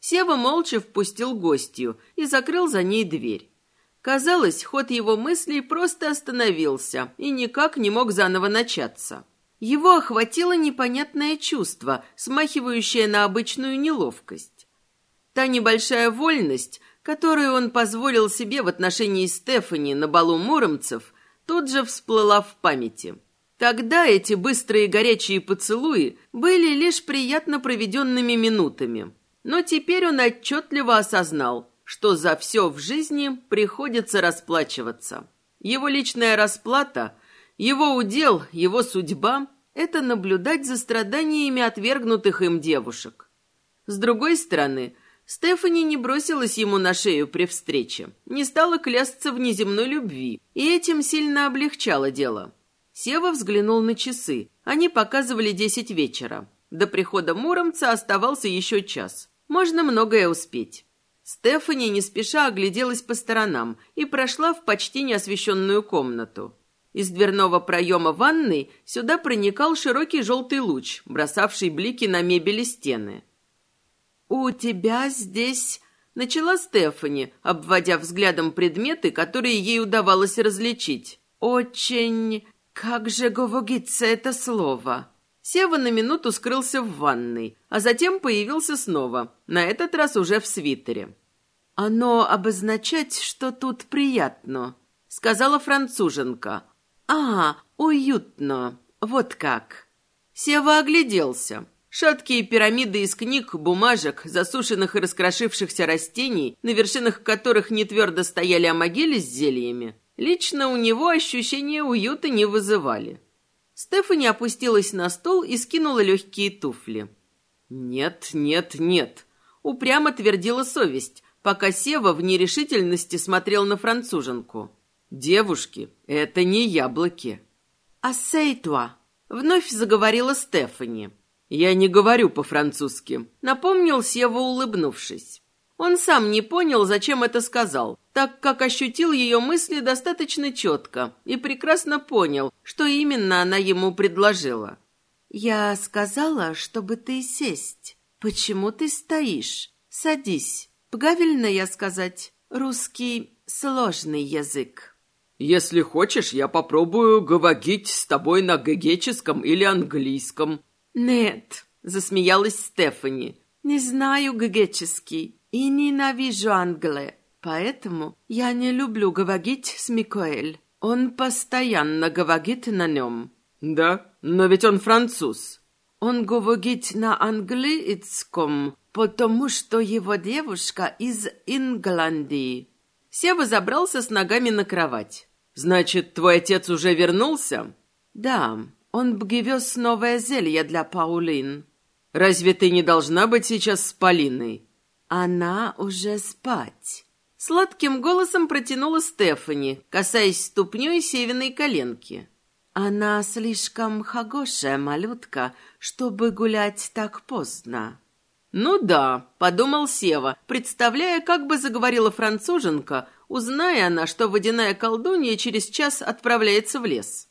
Сева молча впустил гостью и закрыл за ней дверь. Казалось, ход его мыслей просто остановился и никак не мог заново начаться. Его охватило непонятное чувство, смахивающее на обычную неловкость. Та небольшая вольность, которую он позволил себе в отношении Стефани на балу муромцев, тут же всплыла в памяти. Тогда эти быстрые горячие поцелуи были лишь приятно проведенными минутами. Но теперь он отчетливо осознал, что за все в жизни приходится расплачиваться. Его личная расплата, его удел, его судьба – это наблюдать за страданиями отвергнутых им девушек. С другой стороны – Стефани не бросилась ему на шею при встрече, не стала клясться в неземной любви, и этим сильно облегчало дело. Сева взглянул на часы. Они показывали десять вечера. До прихода Муромца оставался еще час. Можно многое успеть. Стефани не спеша огляделась по сторонам и прошла в почти неосвещенную комнату. Из дверного проема ванной сюда проникал широкий желтый луч, бросавший блики на мебели стены. «У тебя здесь...» — начала Стефани, обводя взглядом предметы, которые ей удавалось различить. «Очень... Как же говорится это слово?» Сева на минуту скрылся в ванной, а затем появился снова, на этот раз уже в свитере. «Оно обозначать, что тут приятно», — сказала француженка. «А, уютно. Вот как». Сева огляделся. Шаткие пирамиды из книг, бумажек, засушенных и раскрошившихся растений, на вершинах которых не твердо стояли могиле с зельями, лично у него ощущения уюта не вызывали. Стефани опустилась на стол и скинула легкие туфли. «Нет, нет, нет», — упрямо твердила совесть, пока Сева в нерешительности смотрел на француженку. «Девушки, это не яблоки». «Ассейтуа», — вновь заговорила Стефани. «Я не говорю по-французски», — напомнил Сева, улыбнувшись. Он сам не понял, зачем это сказал, так как ощутил ее мысли достаточно четко и прекрасно понял, что именно она ему предложила. «Я сказала, чтобы ты сесть. Почему ты стоишь? Садись. Правильно я сказать? Русский — сложный язык». «Если хочешь, я попробую говорить с тобой на греческом или английском». «Нет», — засмеялась Стефани. «Не знаю греческий и ненавижу англе, поэтому я не люблю говорить с Микоэль. Он постоянно говорит на нем». «Да, но ведь он француз». «Он говорит на английском, потому что его девушка из Ингландии». Сева забрался с ногами на кровать. «Значит, твой отец уже вернулся?» «Да, он привез новое зелье для Паулин». «Разве ты не должна быть сейчас с Полиной?» «Она уже спать». Сладким голосом протянула Стефани, касаясь ступней Севиной коленки. Она слишком хорошая малютка, чтобы гулять так поздно. «Ну да», — подумал Сева, представляя, как бы заговорила француженка, узная она, что водяная колдунья через час отправляется в лес.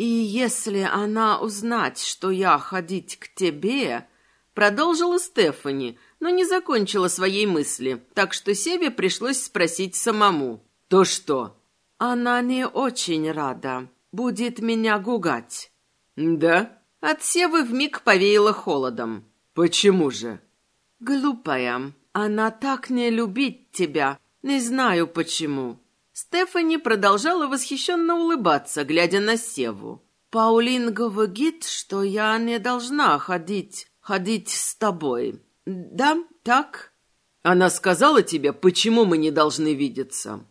«И если она узнать, что я ходить к тебе...» Продолжила Стефани, но не закончила своей мысли, так что Севе пришлось спросить самому. «То что?» «Она не очень рада», будет меня гугать». «Да?» От Севы вмиг повеяло холодом. «Почему же?» «Глупая, она так не любит тебя. Не знаю почему». Стефани продолжала восхищенно улыбаться, глядя на Севу. «Паулин говорит, что я не должна ходить, ходить с тобой. Да, так?» «Она сказала тебе, почему мы не должны видеться?»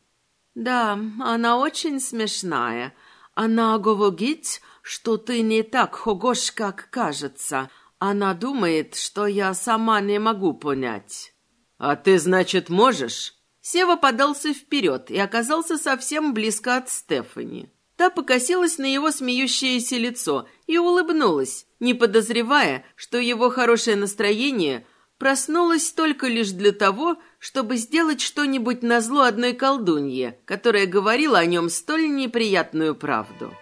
«Да, она очень смешная. Она говорит, что ты не так хогош, как кажется. Она думает, что я сама не могу понять. А ты, значит, можешь? Сева подался вперед и оказался совсем близко от Стефани. Та покосилась на его смеющееся лицо и улыбнулась, не подозревая, что его хорошее настроение проснулось только лишь для того, чтобы сделать что-нибудь на зло одной колдунье, которая говорила о нем столь неприятную правду.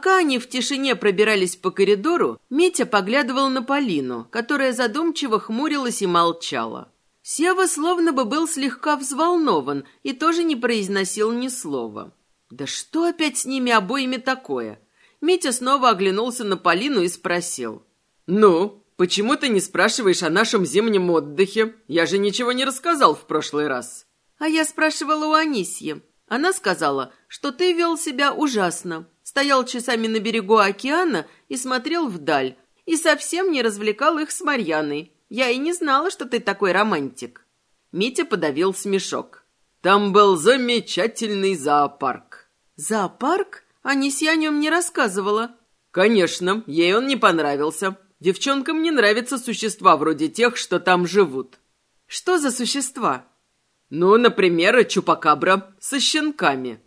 Пока они в тишине пробирались по коридору, Митя поглядывал на Полину, которая задумчиво хмурилась и молчала. Сева словно бы был слегка взволнован и тоже не произносил ни слова. Да что опять с ними обоими такое? Митя снова оглянулся на Полину и спросил. «Ну, почему ты не спрашиваешь о нашем зимнем отдыхе? Я же ничего не рассказал в прошлый раз». «А я спрашивала у Анисьи. Она сказала, что ты вел себя ужасно. Стоял часами на берегу океана и смотрел вдаль. И совсем не развлекал их с Марьяной. Я и не знала, что ты такой романтик». Митя подавил смешок. «Там был замечательный зоопарк. «Зоопарк? Анисья о нем не рассказывала». «Конечно, ей он не понравился. Девчонкам не нравятся существа вроде тех, что там живут». «Что за существа?» «Ну, например, чупакабра со щенками».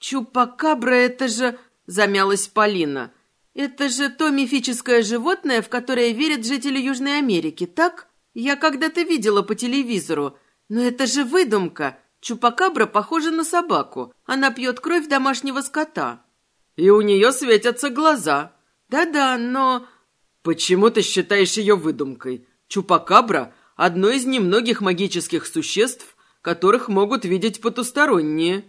«Чупакабра — это же...» — замялась Полина. «Это же то мифическое животное, в которое верят жители Южной Америки, так? Я когда-то видела по телевизору. Но это же выдумка. Чупакабра похожа на собаку. Она пьет кровь домашнего скота. И у нее светятся глаза. Да-да, но... Почему ты считаешь ее выдумкой? Чупакабра – одно из немногих магических существ, которых могут видеть потусторонние.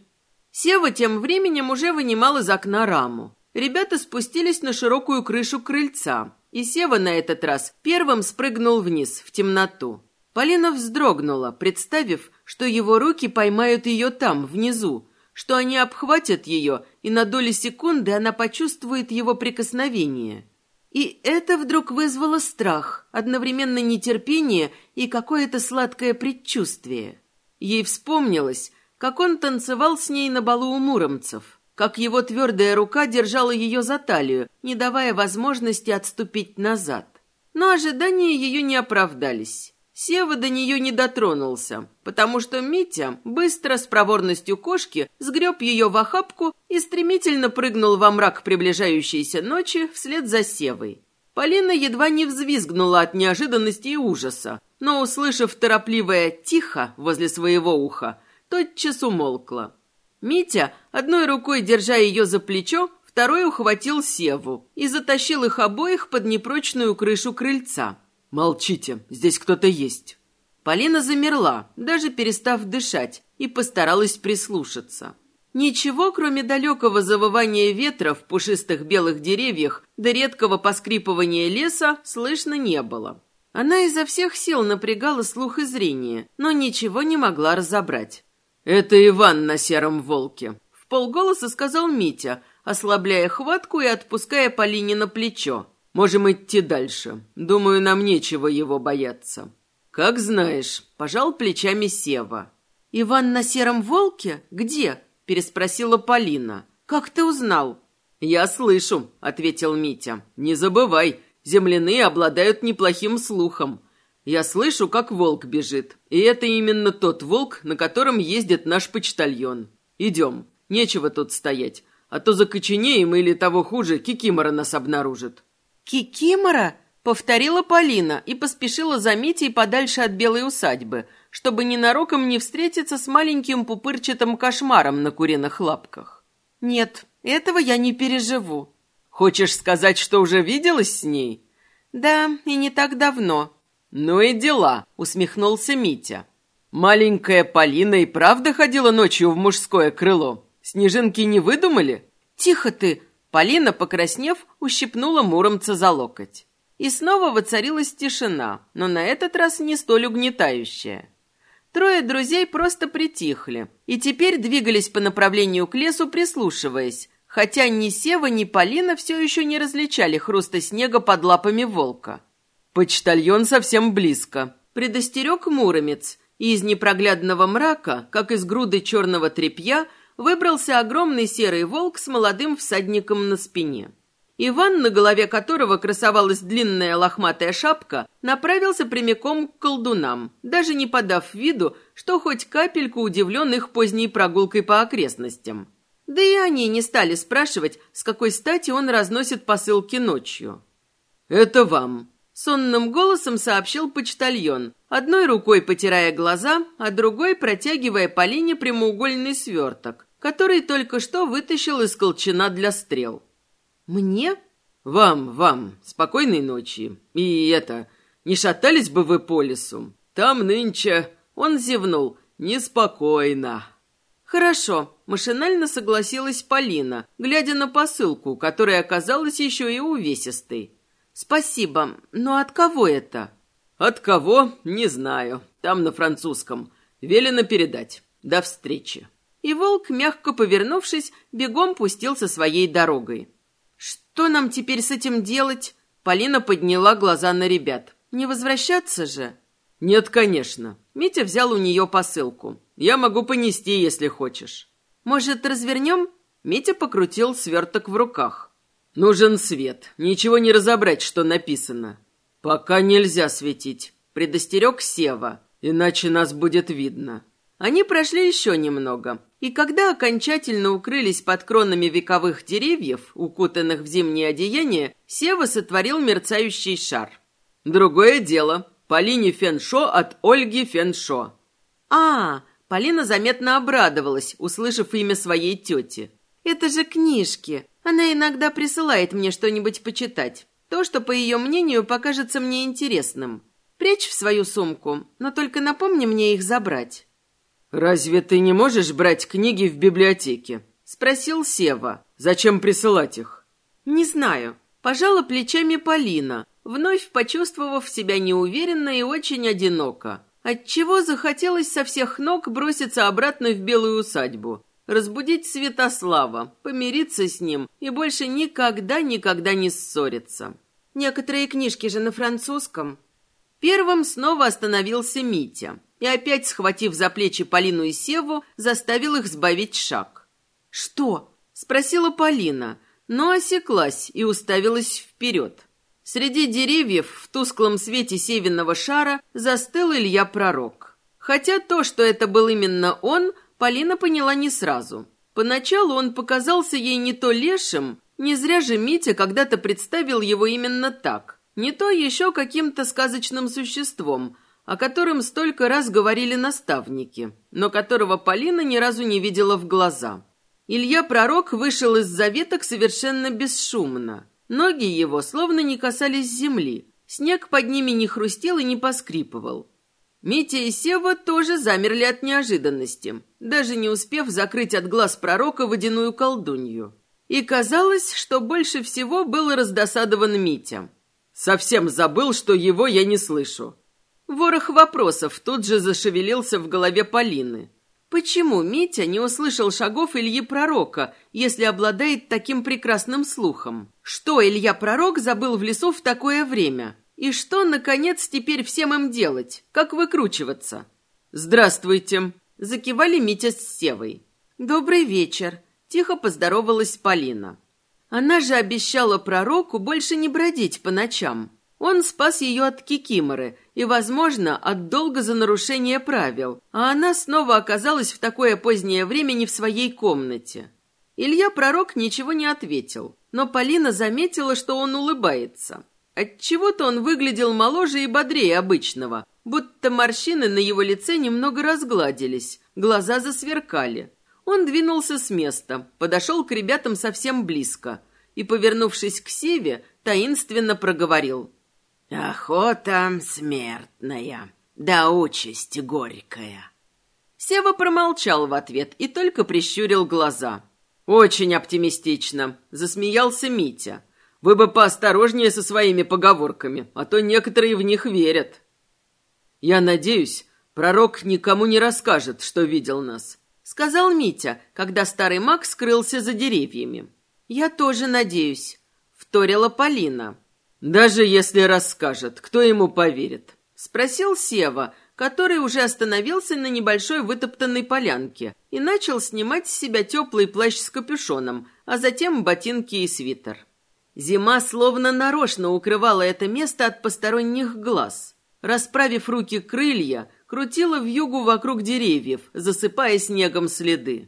Сева тем временем уже вынимал из окна раму. Ребята спустились на широкую крышу крыльца, и Сева на этот раз первым спрыгнул вниз, в темноту. Полина вздрогнула, представив, что его руки поймают ее там, внизу, что они обхватят ее, и на доли секунды она почувствует его прикосновение. И это вдруг вызвало страх, одновременно нетерпение и какое-то сладкое предчувствие. Ей вспомнилось, как он танцевал с ней на балу у муромцев, как его твердая рука держала ее за талию, не давая возможности отступить назад. Но ожидания ее не оправдались. Сева до нее не дотронулся, потому что Митя быстро с проворностью кошки сгреб ее в охапку и стремительно прыгнул во мрак приближающейся ночи вслед за Севой. Полина едва не взвизгнула от неожиданности и ужаса, но, услышав торопливое «тихо» возле своего уха, тотчас умолкла. Митя, одной рукой держа ее за плечо, второй ухватил Севу и затащил их обоих под непрочную крышу крыльца. «Молчите, здесь кто-то есть». Полина замерла, даже перестав дышать, и постаралась прислушаться. Ничего, кроме далекого завывания ветра в пушистых белых деревьях да редкого поскрипывания леса, слышно не было. Она изо всех сил напрягала слух и зрение, но ничего не могла разобрать. «Это Иван на сером волке», — в полголоса сказал Митя, ослабляя хватку и отпуская Полине на плечо. «Можем идти дальше. Думаю, нам нечего его бояться». «Как знаешь», — пожал плечами Сева. «Иван на сером волке? Где?» — переспросила Полина. «Как ты узнал?» «Я слышу», — ответил Митя. «Не забывай, земляные обладают неплохим слухом. Я слышу, как волк бежит. И это именно тот волк, на котором ездит наш почтальон. Идем. Нечего тут стоять. А то закоченеем или того хуже, Кикимора нас обнаружит». «Кикимора?» — повторила Полина и поспешила за Митей подальше от белой усадьбы, чтобы ненароком не встретиться с маленьким пупырчатым кошмаром на куриных лапках. «Нет, этого я не переживу». «Хочешь сказать, что уже виделась с ней?» «Да, и не так давно», «Ну и дела», — усмехнулся Митя. «Маленькая Полина и правда ходила ночью в мужское крыло? Снежинки не выдумали?» «Тихо ты!» Полина, покраснев, ущипнула Муромца за локоть. И снова воцарилась тишина, но на этот раз не столь угнетающая. Трое друзей просто притихли и теперь двигались по направлению к лесу, прислушиваясь, хотя ни Сева, ни Полина все еще не различали хруста снега под лапами волка. «Почтальон совсем близко», — предостерег Муромец, и из непроглядного мрака, как из груды черного тряпья, выбрался огромный серый волк с молодым всадником на спине. Иван, на голове которого красовалась длинная лохматая шапка, направился прямиком к колдунам, даже не подав виду, что хоть капельку удивлен их поздней прогулкой по окрестностям. Да и они не стали спрашивать, с какой стати он разносит посылки ночью. «Это вам», Сонным голосом сообщил почтальон, одной рукой потирая глаза, а другой протягивая Полине прямоугольный сверток, который только что вытащил из колчана для стрел. «Мне?» «Вам, вам. Спокойной ночи. И это, не шатались бы вы по лесу? Там нынче...» Он зевнул. «Неспокойно». «Хорошо», — машинально согласилась Полина, глядя на посылку, которая оказалась еще и увесистой. «Спасибо, но от кого это?» «От кого? Не знаю. Там на французском. Велено передать. До встречи». И волк, мягко повернувшись, бегом пустился своей дорогой. «Что нам теперь с этим делать?» Полина подняла глаза на ребят. «Не возвращаться же?» «Нет, конечно». Митя взял у нее посылку. «Я могу понести, если хочешь». «Может, развернем?» Митя покрутил сверток в руках. Нужен свет. Ничего не разобрать, что написано. Пока нельзя светить, предостерег Сева, иначе нас будет видно. Они прошли еще немного, и когда окончательно укрылись под кронами вековых деревьев, укутанных в зимнее одеяние, Сева сотворил мерцающий шар. Другое дело. Полине Феншо от Ольги Феншо. А, Полина заметно обрадовалась, услышав имя своей тети. Это же книжки. Она иногда присылает мне что-нибудь почитать. То, что, по ее мнению, покажется мне интересным. Прячь в свою сумку, но только напомни мне их забрать». «Разве ты не можешь брать книги в библиотеке?» — спросил Сева. «Зачем присылать их?» «Не знаю». Пожала плечами Полина, вновь почувствовав себя неуверенно и очень одиноко. Отчего захотелось со всех ног броситься обратно в белую усадьбу разбудить Святослава, помириться с ним и больше никогда-никогда не ссориться. Некоторые книжки же на французском. Первым снова остановился Митя и опять, схватив за плечи Полину и Севу, заставил их сбавить шаг. «Что?» – спросила Полина, но осеклась и уставилась вперед. Среди деревьев в тусклом свете севенного шара застыл Илья Пророк. Хотя то, что это был именно он – Полина поняла не сразу. Поначалу он показался ей не то лешим, не зря же Митя когда-то представил его именно так, не то еще каким-то сказочным существом, о котором столько раз говорили наставники, но которого Полина ни разу не видела в глаза. Илья Пророк вышел из заветок совершенно бесшумно. Ноги его словно не касались земли, снег под ними не хрустел и не поскрипывал. Митя и Сева тоже замерли от неожиданности, даже не успев закрыть от глаз пророка водяную колдунью. И казалось, что больше всего был раздосадован Митя. Совсем забыл, что его я не слышу. Ворох вопросов тут же зашевелился в голове Полины. Почему Митя не услышал шагов Ильи Пророка, если обладает таким прекрасным слухом? Что Илья Пророк забыл в лесу в такое время? И что, наконец, теперь всем им делать? Как выкручиваться? «Здравствуйте!» – закивали Митя с Севой. «Добрый вечер!» – тихо поздоровалась Полина. Она же обещала пророку больше не бродить по ночам. Он спас ее от кикиморы и, возможно, от долга за нарушение правил, а она снова оказалась в такое позднее время не в своей комнате. Илья Пророк ничего не ответил, но Полина заметила, что он улыбается. Отчего-то он выглядел моложе и бодрее обычного, будто морщины на его лице немного разгладились, глаза засверкали. Он двинулся с места, подошел к ребятам совсем близко и, повернувшись к Севе, таинственно проговорил. «Охота смертная, да участь горькая». Сева промолчал в ответ и только прищурил глаза. «Очень оптимистично», — засмеялся Митя. Вы бы поосторожнее со своими поговорками, а то некоторые в них верят. Я надеюсь, пророк никому не расскажет, что видел нас, сказал Митя, когда старый маг скрылся за деревьями. Я тоже надеюсь, вторила Полина. Даже если расскажет, кто ему поверит? спросил Сева, который уже остановился на небольшой вытоптанной полянке и начал снимать с себя теплый плащ с капюшоном, а затем ботинки и свитер. Зима словно нарочно укрывала это место от посторонних глаз. Расправив руки крылья, крутила в югу вокруг деревьев, засыпая снегом следы.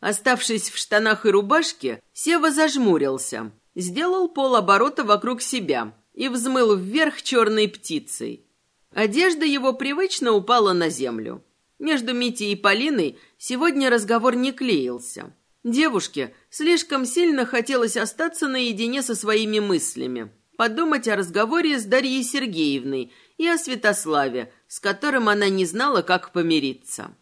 Оставшись в штанах и рубашке, Сева зажмурился, сделал полоборота вокруг себя и взмыл вверх черной птицей. Одежда его привычно упала на землю. Между Митей и Полиной сегодня разговор не клеился. Девушке слишком сильно хотелось остаться наедине со своими мыслями, подумать о разговоре с Дарьей Сергеевной и о Святославе, с которым она не знала, как помириться.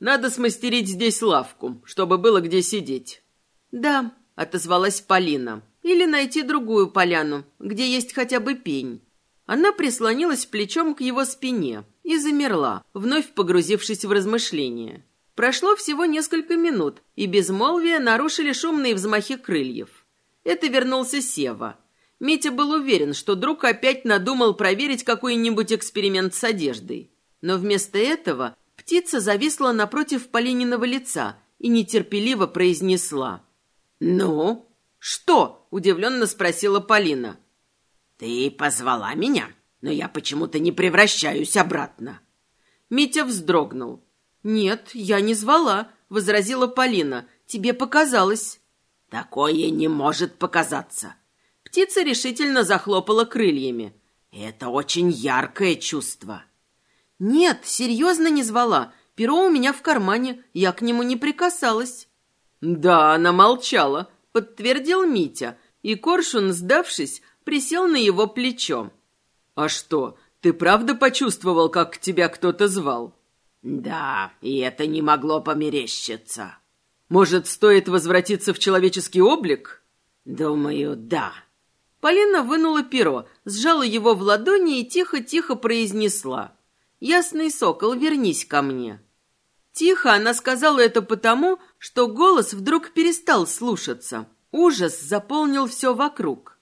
«Надо смастерить здесь лавку, чтобы было где сидеть». «Да», — отозвалась Полина, — «или найти другую поляну, где есть хотя бы пень». Она прислонилась плечом к его спине и замерла, вновь погрузившись в размышления. Прошло всего несколько минут, и безмолвие нарушили шумные взмахи крыльев. Это вернулся Сева. Митя был уверен, что друг опять надумал проверить какой-нибудь эксперимент с одеждой. Но вместо этого птица зависла напротив Полининого лица и нетерпеливо произнесла. «Ну?» «Что?» – удивленно спросила Полина. «Ты позвала меня, но я почему-то не превращаюсь обратно». Митя вздрогнул. «Нет, я не звала», — возразила Полина. «Тебе показалось». «Такое не может показаться». Птица решительно захлопала крыльями. «Это очень яркое чувство». «Нет, серьезно не звала. Перо у меня в кармане, я к нему не прикасалась». «Да, она молчала», — подтвердил Митя, и Коршун, сдавшись, присел на его плечо. «А что, ты правда почувствовал, как тебя кто-то звал?» Да, и это не могло померещиться. Может, стоит возвратиться в человеческий облик? Думаю, да. Полина вынула перо, сжала его в ладони и тихо-тихо произнесла. «Ясный сокол, вернись ко мне». Тихо она сказала это потому, что голос вдруг перестал слушаться. Ужас заполнил все вокруг.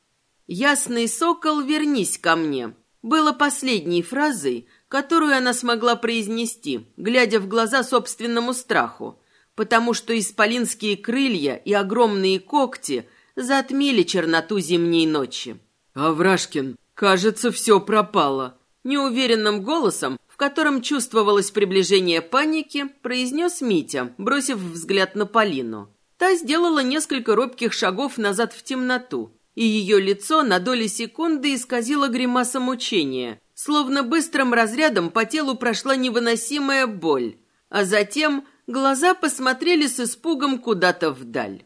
«Ясный сокол, вернись ко мне» было последней фразой, которую она смогла произнести, глядя в глаза собственному страху, потому что исполинские крылья и огромные когти затмили черноту зимней ночи. «Аврашкин, кажется, все пропало», — неуверенным голосом, в котором чувствовалось приближение паники, произнес Митя, бросив взгляд на Полину. Та сделала несколько робких шагов назад в темноту, и ее лицо на доли секунды исказило гримаса мучения, Словно быстрым разрядом по телу прошла невыносимая боль, а затем глаза посмотрели с испугом куда-то вдаль.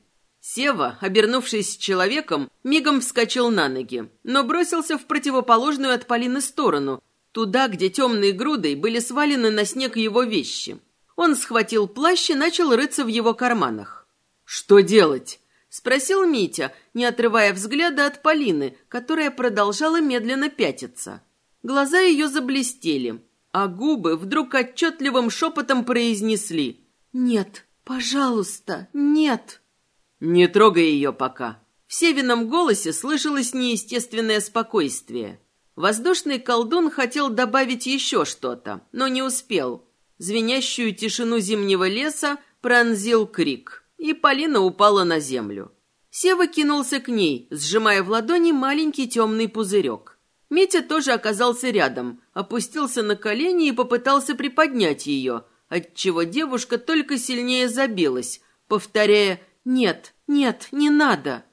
Сева, обернувшись человеком, мигом вскочил на ноги, но бросился в противоположную от Полины сторону, туда, где темные грудой были свалены на снег его вещи. Он схватил плащ и начал рыться в его карманах. «Что делать?» — спросил Митя, не отрывая взгляда от Полины, которая продолжала медленно пятиться. Глаза ее заблестели, а губы вдруг отчетливым шепотом произнесли «Нет, пожалуйста, нет». «Не трогай ее пока». В Севином голосе слышалось неестественное спокойствие. Воздушный колдун хотел добавить еще что-то, но не успел. Звенящую тишину зимнего леса пронзил крик, и Полина упала на землю. Сева кинулся к ней, сжимая в ладони маленький темный пузырек. Митя тоже оказался рядом, опустился на колени и попытался приподнять ее, отчего девушка только сильнее забилась, повторяя «Нет, нет, не надо».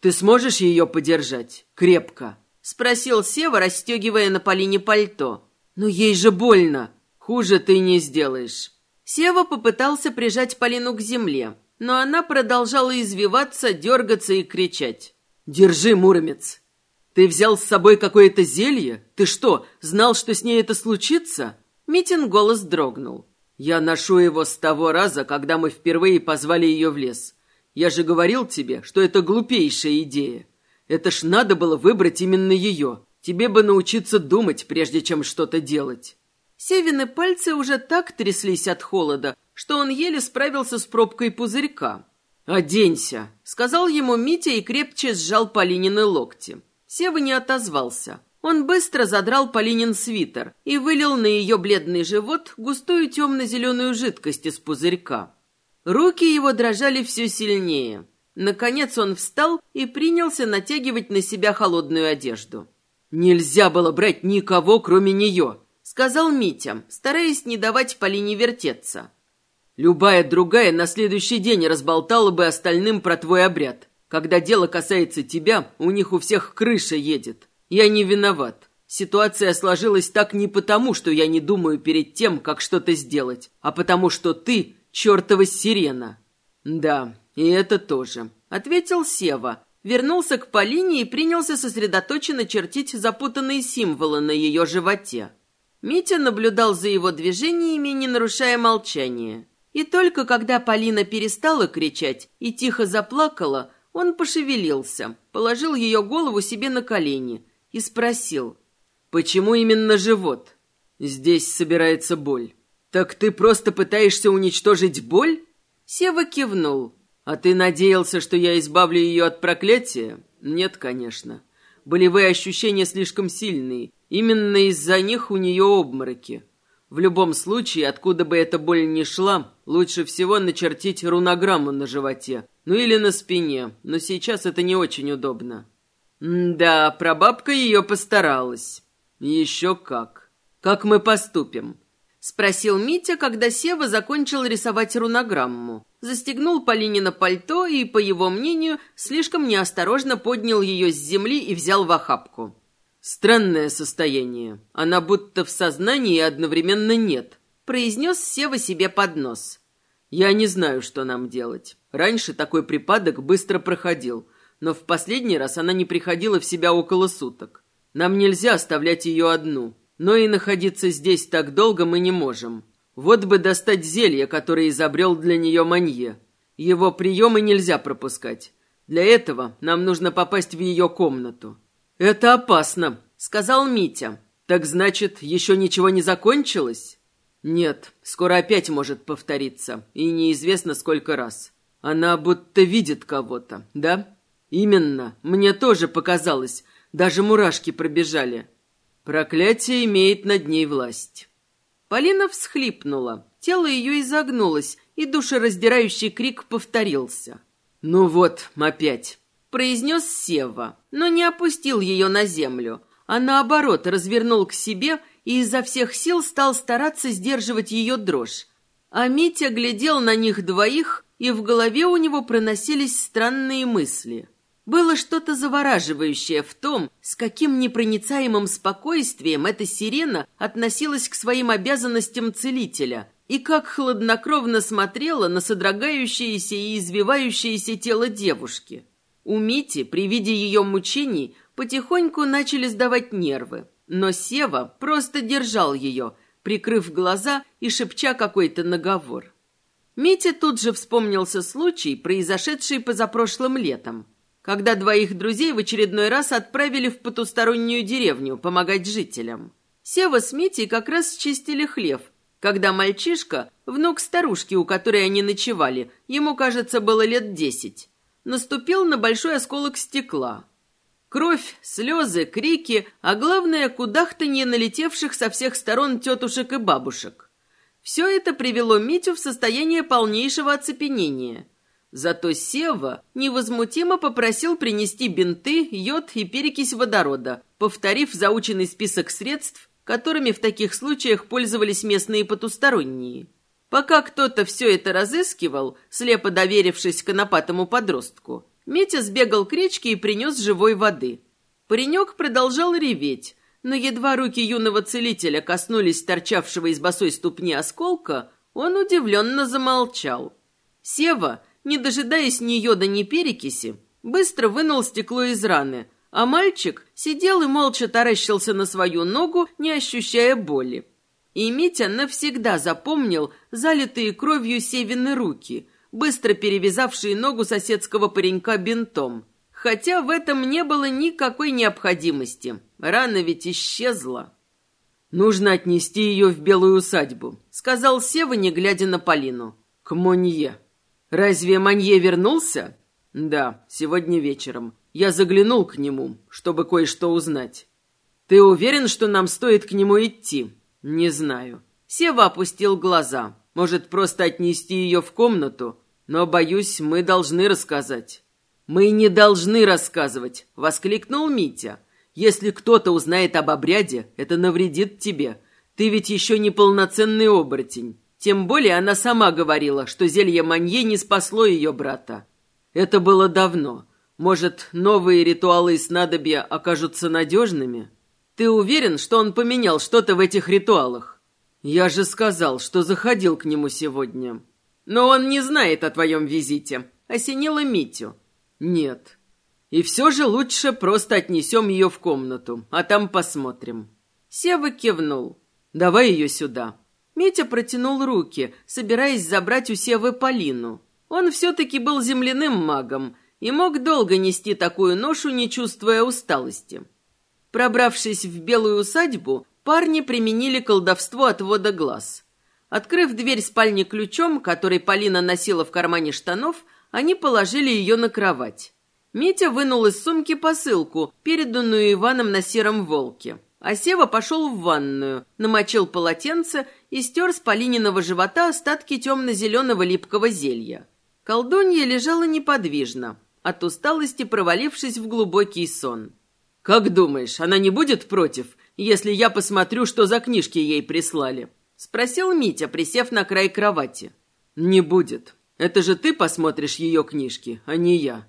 «Ты сможешь ее подержать? Крепко?» — спросил Сева, расстегивая на Полине пальто. «Но ей же больно. Хуже ты не сделаешь». Сева попытался прижать Полину к земле, но она продолжала извиваться, дергаться и кричать. «Держи, Муромец!» «Ты взял с собой какое-то зелье? Ты что, знал, что с ней это случится?» Митин голос дрогнул. «Я ношу его с того раза, когда мы впервые позвали ее в лес. Я же говорил тебе, что это глупейшая идея. Это ж надо было выбрать именно ее. Тебе бы научиться думать, прежде чем что-то делать». Севины пальцы уже так тряслись от холода, что он еле справился с пробкой пузырька. «Оденься», — сказал ему Митя и крепче сжал Полинины локти. Сева не отозвался. Он быстро задрал Полинин свитер и вылил на ее бледный живот густую темно-зеленую жидкость из пузырька. Руки его дрожали все сильнее. Наконец он встал и принялся натягивать на себя холодную одежду. «Нельзя было брать никого, кроме нее», — сказал Митя, стараясь не давать Полине вертеться. «Любая другая на следующий день разболтала бы остальным про твой обряд. Когда дело касается тебя, у них у всех крыша едет. Я не виноват. Ситуация сложилась так не потому, что я не думаю перед тем, как что-то сделать, а потому что ты чертова сирена!» «Да, и это тоже», — ответил Сева. Вернулся к Полине и принялся сосредоточенно чертить запутанные символы на ее животе. Митя наблюдал за его движениями, не нарушая молчания. И только когда Полина перестала кричать и тихо заплакала, он пошевелился, положил ее голову себе на колени и спросил. «Почему именно живот? Здесь собирается боль. «Так ты просто пытаешься уничтожить боль?» Сева кивнул. «А ты надеялся, что я избавлю ее от проклятия?» «Нет, конечно. Болевые ощущения слишком сильные. Именно из-за них у нее обмороки. В любом случае, откуда бы эта боль ни шла, лучше всего начертить рунограмму на животе. Ну или на спине, но сейчас это не очень удобно». «Да, прабабка ее постаралась». «Еще как. Как мы поступим?» — спросил Митя, когда Сева закончил рисовать рунограмму. Застегнул Полине на пальто и, по его мнению, слишком неосторожно поднял ее с земли и взял в охапку. «Странное состояние. Она будто в сознании одновременно нет», — произнес Сева себе под нос. «Я не знаю, что нам делать. Раньше такой припадок быстро проходил, но в последний раз она не приходила в себя около суток. Нам нельзя оставлять ее одну. Но и находиться здесь так долго мы не можем. Вот бы достать зелье, которое изобрел для нее Манье. Его приемы нельзя пропускать. Для этого нам нужно попасть в ее комнату. «Это опасно», — сказал Митя. «Так значит, еще ничего не закончилось?» «Нет, скоро опять может повториться, и неизвестно сколько раз. Она будто видит кого-то, да?» «Именно, мне тоже показалось, даже мурашки пробежали. Проклятие имеет над ней власть. Полина всхлипнула. Тело ее изогнулось, и душераздирающий крик повторился. «Ну вот, опять!» — произнес Сева, но не опустил ее на землю, а наоборот развернул к себе и изо всех сил стал стараться сдерживать ее дрожь. А Митя глядел на них двоих, и в голове у него проносились странные мысли. Было что-то завораживающее в том, с каким непроницаемым спокойствием эта сирена относилась к своим обязанностям целителя и как хладнокровно смотрела на содрогающееся и извивающееся тело девушки. У Мити при виде ее мучений потихоньку начали сдавать нервы, но Сева просто держал ее, прикрыв глаза и шепча какой-то наговор. Мите тут же вспомнился случай, произошедший позапрошлым летом, когда двоих друзей в очередной раз отправили в потустороннюю деревню помогать жителям. Сева с Митей как раз чистили хлев, когда мальчишка, внук старушки, у которой они ночевали, ему, кажется, было лет десять, наступил на большой осколок стекла. Кровь, слезы, крики, а главное, кудахтанье налетевших со всех сторон тетушек и бабушек. Все это привело Митю в состояние полнейшего оцепенения. Зато Сева невозмутимо попросил принести бинты, йод и перекись водорода, повторив заученный список средств, которыми в таких случаях пользовались местные потусторонние. Пока кто-то все это разыскивал, слепо доверившись конопатому подростку, Митя сбегал к речке и принес живой воды. Паренек продолжал реветь, но едва руки юного целителя коснулись торчавшего из босой ступни осколка, он удивленно замолчал. Сева, не дожидаясь ни йода, ни перекиси, быстро вынул стекло из раны, а мальчик сидел и молча таращился на свою ногу, не ощущая боли. И Митя навсегда запомнил залитые кровью Севины руки, быстро перевязавшие ногу соседского паренька бинтом – Хотя в этом не было никакой необходимости. Рана ведь исчезла. «Нужно отнести ее в белую усадьбу», — сказал Сева, не глядя на Полину. «К Монье». «Разве Монье вернулся?» «Да, сегодня вечером. Я заглянул к нему, чтобы кое-что узнать». «Ты уверен, что нам стоит к нему идти?» «Не знаю». Сева опустил глаза. «Может, просто отнести ее в комнату? Но, боюсь, мы должны рассказать». «Мы не должны рассказывать!» — воскликнул Митя. «Если кто-то узнает об обряде, это навредит тебе. Ты ведь еще не полноценный оборотень. Тем более она сама говорила, что зелье Манье не спасло ее брата. Это было давно. Может, новые ритуалы и снадобья окажутся надежными? Ты уверен, что он поменял что-то в этих ритуалах? Я же сказал, что заходил к нему сегодня. Но он не знает о твоем визите. Осенила Митю. «Нет. И все же лучше просто отнесем ее в комнату, а там посмотрим». Сева кивнул. «Давай ее сюда». Митя протянул руки, собираясь забрать у Севы Полину. Он все-таки был земляным магом и мог долго нести такую ношу, не чувствуя усталости. Пробравшись в белую усадьбу, парни применили колдовство отвода глаз. Открыв дверь спальни ключом, который Полина носила в кармане штанов, они положили ее на кровать. Митя вынул из сумки посылку, переданную Иваном на сером волке. А Сева пошел в ванную, намочил полотенце и стер с Полининого живота остатки темно-зеленого липкого зелья. Колдунья лежала неподвижно, от усталости провалившись в глубокий сон. «Как думаешь, она не будет против, если я посмотрю, что за книжки ей прислали?» — спросил Митя, присев на край кровати. «Не будет. Это же ты посмотришь ее книжки, а не я.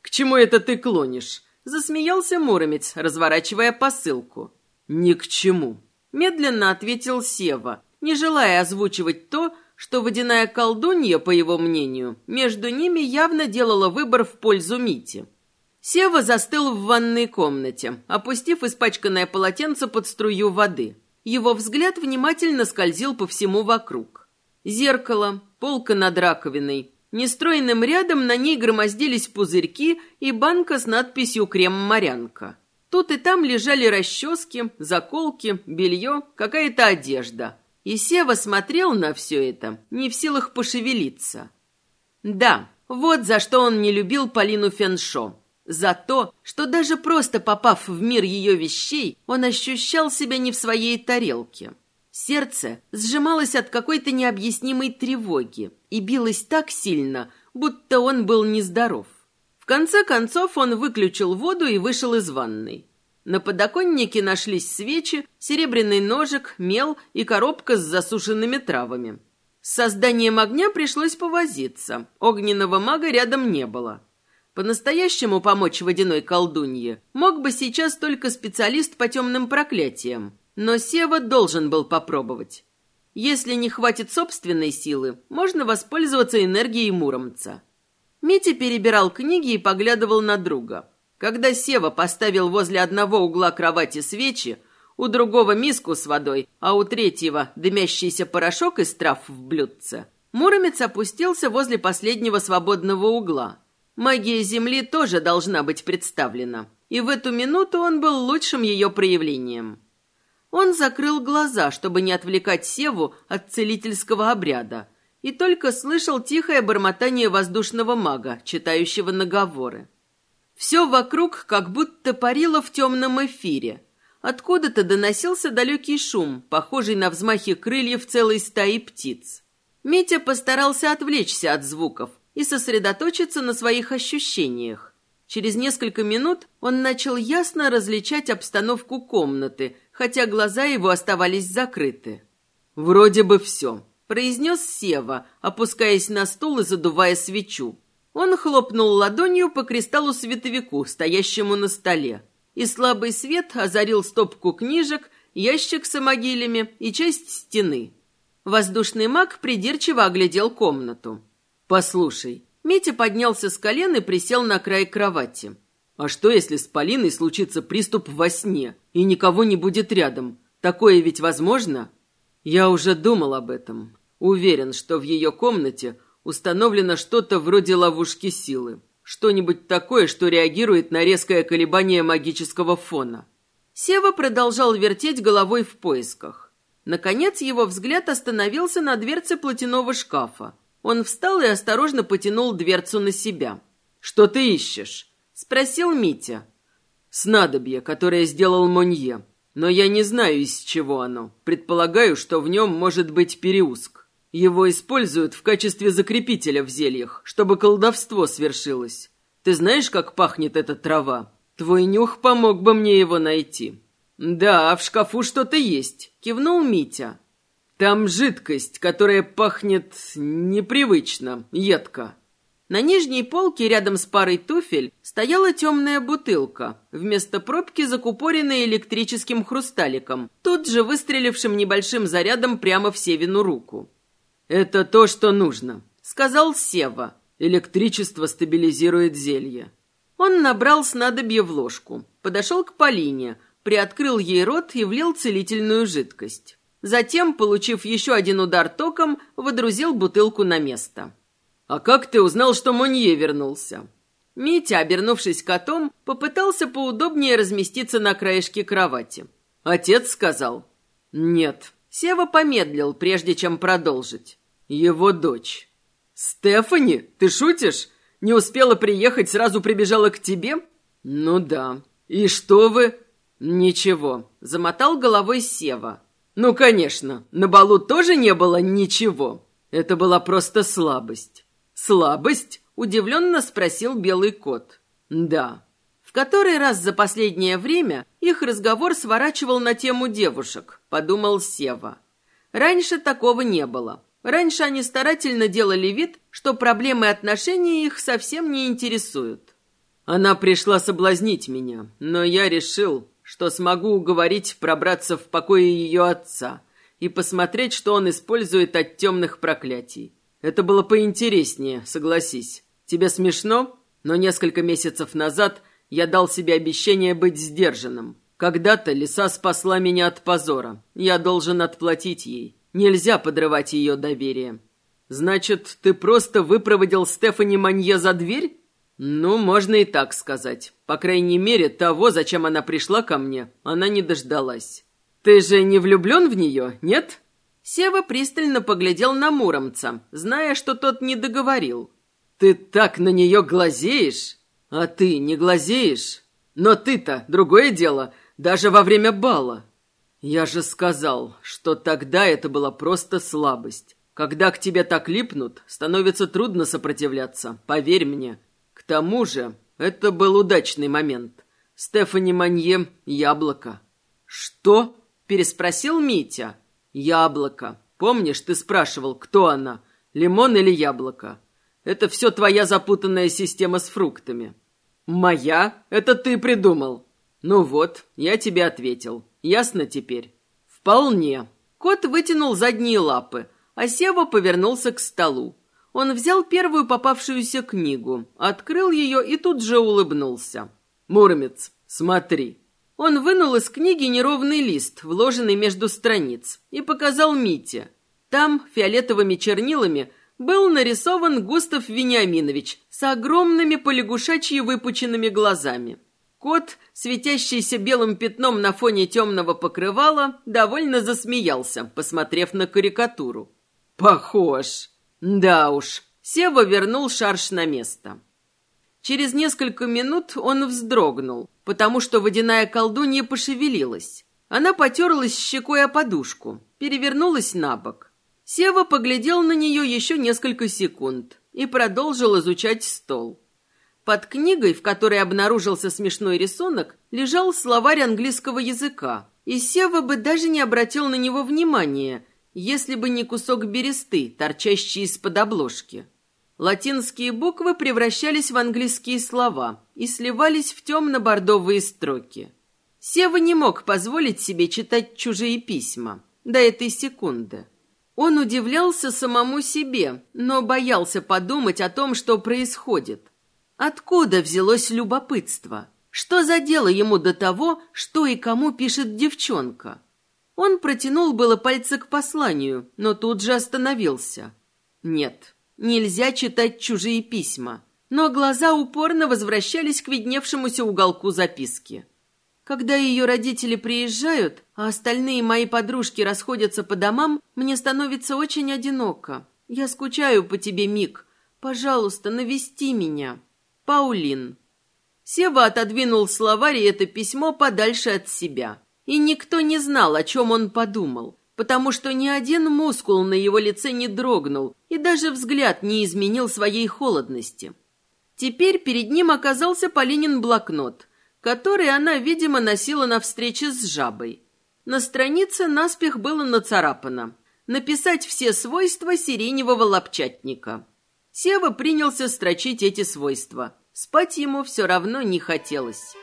К чему это ты клонишь? Засмеялся Муромец, разворачивая посылку. Ни к чему. Медленно ответил Сева, не желая озвучивать то, что водяная колдунья, по его мнению, между ними явно делала выбор в пользу Мити. Сева застыл в ванной комнате, опустив испачканное полотенце под струю воды. Его взгляд внимательно скользил по всему вокруг. Зеркало, полка над раковиной. Нестроенным рядом на ней громоздились пузырьки и банка с надписью «Крем-морянка». Тут и там лежали расчески, заколки, белье, какая-то одежда. И Сева смотрел на все это, не в силах пошевелиться. Да, вот за что он не любил Полину Феншо. За то, что даже просто попав в мир ее вещей, он ощущал себя не в своей тарелке. Сердце сжималось от какой-то необъяснимой тревоги и билось так сильно, будто он был нездоров. В конце концов он выключил воду и вышел из ванной. На подоконнике нашлись свечи, серебряный ножик, мел и коробка с засушенными травами. С созданием огня пришлось повозиться. Огненного мага рядом не было. По-настоящему помочь водяной колдунье мог бы сейчас только специалист по темным проклятиям, но Сева должен был попробовать. Если не хватит собственной силы, можно воспользоваться энергией Муромца. Митя перебирал книги и поглядывал на друга. Когда Сева поставил возле одного угла кровати свечи, у другого миску с водой, а у третьего дымящийся порошок из трав в блюдце, Муромец опустился возле последнего свободного угла. Магия Земли тоже должна быть представлена, и в эту минуту он был лучшим ее проявлением. Он закрыл глаза, чтобы не отвлекать Севу от целительского обряда, и только слышал тихое бормотание воздушного мага, читающего наговоры. Все вокруг как будто парило в темном эфире. Откуда-то доносился далекий шум, похожий на взмахи крыльев целой стаи птиц. Митя постарался отвлечься от звуков, и сосредоточиться на своих ощущениях. Через несколько минут он начал ясно различать обстановку комнаты, хотя глаза его оставались закрыты. «Вроде бы все», — произнес Сева, опускаясь на стул и задувая свечу. Он хлопнул ладонью по кристаллу-световику, стоящему на столе, и слабый свет озарил стопку книжек, ящик с могилями и часть стены. Воздушный маг придирчиво оглядел комнату. «Послушай». Митя поднялся с колен и присел на край кровати. «А что, если с Полиной случится приступ во сне, и никого не будет рядом? Такое ведь возможно?» «Я уже думал об этом. Уверен, что в ее комнате установлено что-то вроде ловушки силы. Что-нибудь такое, что реагирует на резкое колебание магического фона». Сева продолжал вертеть головой в поисках. Наконец его взгляд остановился на дверце платяного шкафа. Он встал и осторожно потянул дверцу на себя. «Что ты ищешь?» — спросил Митя. «Снадобье, которое сделал Монье. Но я не знаю, из чего оно. Предполагаю, что в нем может быть переуск. Его используют в качестве закрепителя в зельях, чтобы колдовство свершилось. Ты знаешь, как пахнет эта трава? Твой нюх помог бы мне его найти». «Да, в шкафу что-то есть», — кивнул Митя. Там жидкость, которая пахнет непривычно, едко. На нижней полке рядом с парой туфель стояла темная бутылка, вместо пробки закупоренная электрическим хрусталиком, тут же выстрелившим небольшим зарядом прямо в Севину руку. «Это то, что нужно», — сказал Сева. «Электричество стабилизирует зелье». Он набрал снадобье в ложку, подошел к Полине, приоткрыл ей рот и влил целительную жидкость. Затем, получив еще один удар током, водрузил бутылку на место. «А как ты узнал, что Монье вернулся?» Митя, обернувшись котом, попытался поудобнее разместиться на краешке кровати. Отец сказал. «Нет». Сева помедлил, прежде чем продолжить. «Его дочь». «Стефани? Ты шутишь? Не успела приехать, сразу прибежала к тебе?» «Ну да. И что вы?» «Ничего», — замотал головой Сева. Ну, конечно, на балу тоже не было ничего. Это была просто слабость. Слабость? Удивленно спросил белый кот. Да. В который раз за последнее время их разговор сворачивал на тему девушек, подумал Сева. Раньше такого не было. Раньше они старательно делали вид, что проблемы отношений их совсем не интересуют. Она пришла соблазнить меня, но я решил, что смогу уговорить пробраться в покое ее отца и посмотреть, что он использует от темных проклятий. Это было поинтереснее, согласись. Тебе смешно? Но несколько месяцев назад я дал себе обещание быть сдержанным. Когда-то лиса спасла меня от позора. Я должен отплатить ей. Нельзя подрывать ее доверие. Значит, ты просто выпроводил Стефани Манье за дверь? Ну, можно и так сказать. По крайней мере, того, зачем она пришла ко мне, она не дождалась. Ты же не влюблен в нее, нет? Сева пристально поглядел на Муромца, зная, что тот не договорил. Ты так на нее глазеешь? А ты не глазеешь? Но ты-то, другое дело, даже во время бала. Я же сказал, что тогда это была просто слабость. Когда к тебе так липнут, становится трудно сопротивляться, поверь мне. К тому же, это был удачный момент. Стефани Манье — яблоко. «Что?» — переспросил Митя. «Яблоко. Помнишь, ты спрашивал, кто она, лимон или яблоко? Это все твоя запутанная система с фруктами. Моя? Это ты придумал. Ну вот, я тебе ответил. Ясно теперь? Вполне. Кот вытянул задние лапы, а Сева повернулся к столу. Он взял первую попавшуюся книгу, открыл ее и тут же улыбнулся. «Муромец, смотри». Он вынул из книги неровный лист, вложенный между страниц, и показал Мите. Там, фиолетовыми чернилами, был нарисован Густав Вениаминович с огромными полягушачьи выпученными глазами. Кот, светящийся белым пятном на фоне темного покрывала, довольно засмеялся, посмотрев на карикатуру. «Похож!» Да уж, Сева вернул шарш на место. Через несколько минут он вздрогнул, потому что водяная колдунья пошевелилась. Она потерлась щекой о подушку, перевернулась на бок. Сева поглядел на нее еще несколько секунд и продолжил изучать стол. Под книгой, в которой обнаружился смешной рисунок, лежал словарь английского языка, и Сева бы даже не обратил на него внимания, если бы не кусок бересты, торчащий из-под обложки. Латинские буквы превращались в английские слова и сливались в темно-бордовые строки. Сева не мог позволить себе читать чужие письма до этой секунды. Он удивлялся самому себе, но боялся подумать о том, что происходит. Откуда взялось любопытство? Что за дело ему до того, что и кому пишет девчонка? Он протянул было пальцы к посланию, но тут же остановился. Нет, нельзя читать чужие письма. Но глаза упорно возвращались к видневшемуся уголку записки. Когда ее родители приезжают, а остальные мои подружки расходятся по домам, мне становится очень одиноко. Я скучаю по тебе, Мик. Пожалуйста, навести меня. Паулин. Сева отодвинул словарь и это письмо подальше от себя. И никто не знал, о чем он подумал, потому что ни один мускул на его лице не дрогнул, и даже взгляд не изменил своей холодности. Теперь перед ним оказался Полинин блокнот, который она, видимо, носила на встрече с жабой. На странице наспех было нацарапано «Написать все свойства сиреневого лапчатника». Сева принялся строчить эти свойства. Спать ему все равно не хотелось.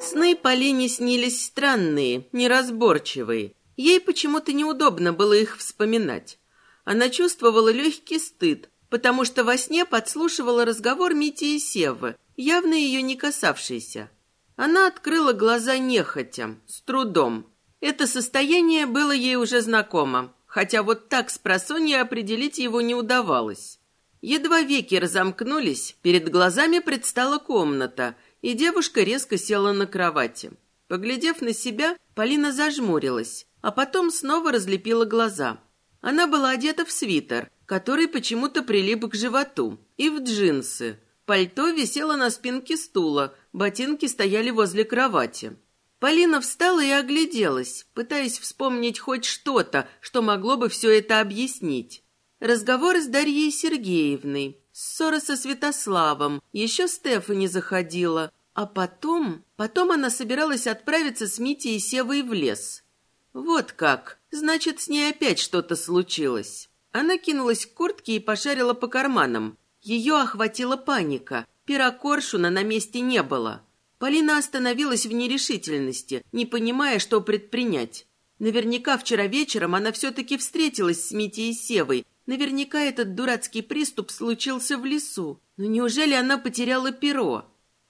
Сны Полине снились странные, неразборчивые. Ей почему-то неудобно было их вспоминать. Она чувствовала легкий стыд, потому что во сне подслушивала разговор Мити и Севы, явно ее не касавшийся. Она открыла глаза нехотя, с трудом. Это состояние было ей уже знакомо, хотя вот так с просонья определить его не удавалось. Едва веки разомкнулись, перед глазами предстала комната — и девушка резко села на кровати. Поглядев на себя, Полина зажмурилась, а потом снова разлепила глаза. Она была одета в свитер, который почему-то прилип к животу, и в джинсы. Пальто висело на спинке стула, ботинки стояли возле кровати. Полина встала и огляделась, пытаясь вспомнить хоть что-то, что могло бы все это объяснить. Разговор с Дарьей Сергеевной, Ссора со Святославом, еще Стефани заходила, а потом... Потом она собиралась отправиться с Митей и Севой в лес. Вот как. Значит, с ней опять что-то случилось. Она кинулась к куртке и пошарила по карманам. Ее охватила паника. Пера Коршуна на месте не было. Полина остановилась в нерешительности, не понимая, что предпринять. Наверняка вчера вечером она все-таки встретилась с Митей и Севой, Наверняка этот дурацкий приступ случился в лесу. Но неужели она потеряла перо?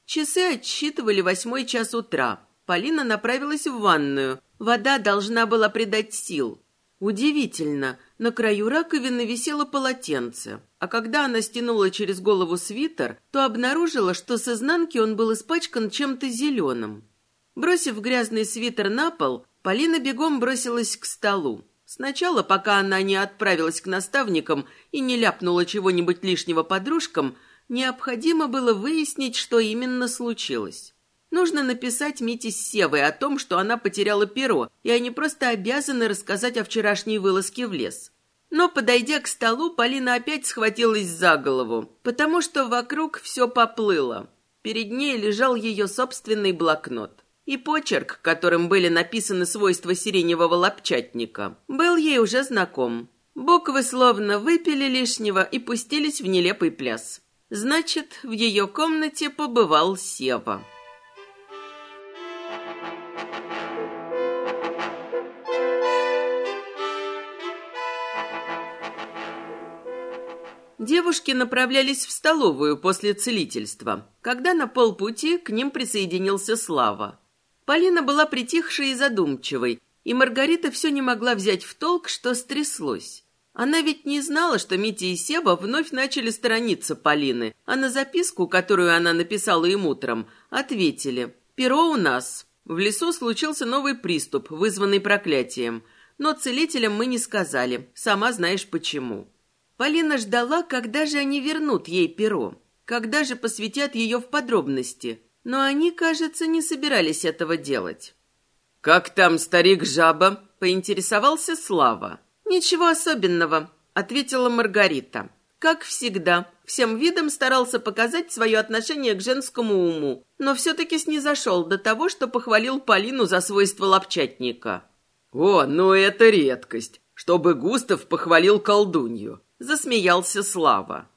Часы отсчитывали восьмой час утра. Полина направилась в ванную. Вода должна была придать сил. Удивительно, на краю раковины висело полотенце. А когда она стянула через голову свитер, то обнаружила, что с изнанки он был испачкан чем-то зеленым. Бросив грязный свитер на пол, Полина бегом бросилась к столу. Сначала, пока она не отправилась к наставникам и не ляпнула чего-нибудь лишнего подружкам, необходимо было выяснить, что именно случилось. Нужно написать Мите с Севой о том, что она потеряла перо, и они просто обязаны рассказать о вчерашней вылазке в лес. Но, подойдя к столу, Полина опять схватилась за голову, потому что вокруг все поплыло. Перед ней лежал ее собственный блокнот. и почерк, которым были написаны свойства сиреневого лапчатника, был ей уже знаком. Буквы словно выпили лишнего и пустились в нелепый пляс. Значит, в ее комнате побывал Сева. Девушки направлялись в столовую после целительства, когда на полпути к ним присоединился Слава. Полина была притихшей и задумчивой, и Маргарита все не могла взять в толк, что стряслось. Она ведь не знала, что Митя и Себа вновь начали сторониться Полины, а на записку, которую она написала им утром, ответили «Перо у нас». В лесу случился новый приступ, вызванный проклятием, но целителям мы не сказали, сама знаешь почему. Полина ждала, когда же они вернут ей перо, когда же посвятят ее в подробности, но они, кажется, не собирались этого делать. «Как там старик-жаба?» — поинтересовался Слава. «Ничего особенного», — ответила Маргарита. Как всегда, всем видом старался показать свое отношение к женскому уму, но все-таки снизошел до того, что похвалил Полину за свойства лапчатника. «О, ну это редкость, чтобы Густав похвалил колдунью», — засмеялся Слава.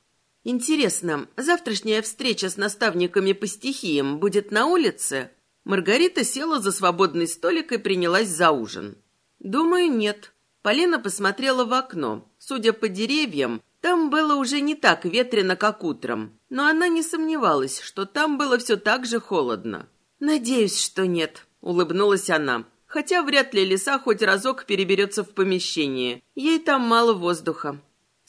«Интересно, завтрашняя встреча с наставниками по стихиям будет на улице?» Маргарита села за свободный столик и принялась за ужин. «Думаю, нет», Полина посмотрела в окно. Судя по деревьям, там было уже не так ветрено, как утром. Но она не сомневалась, что там было все так же холодно. «Надеюсь, что нет», — улыбнулась она. «Хотя вряд ли лиса хоть разок переберется в помещение. Ей там мало воздуха».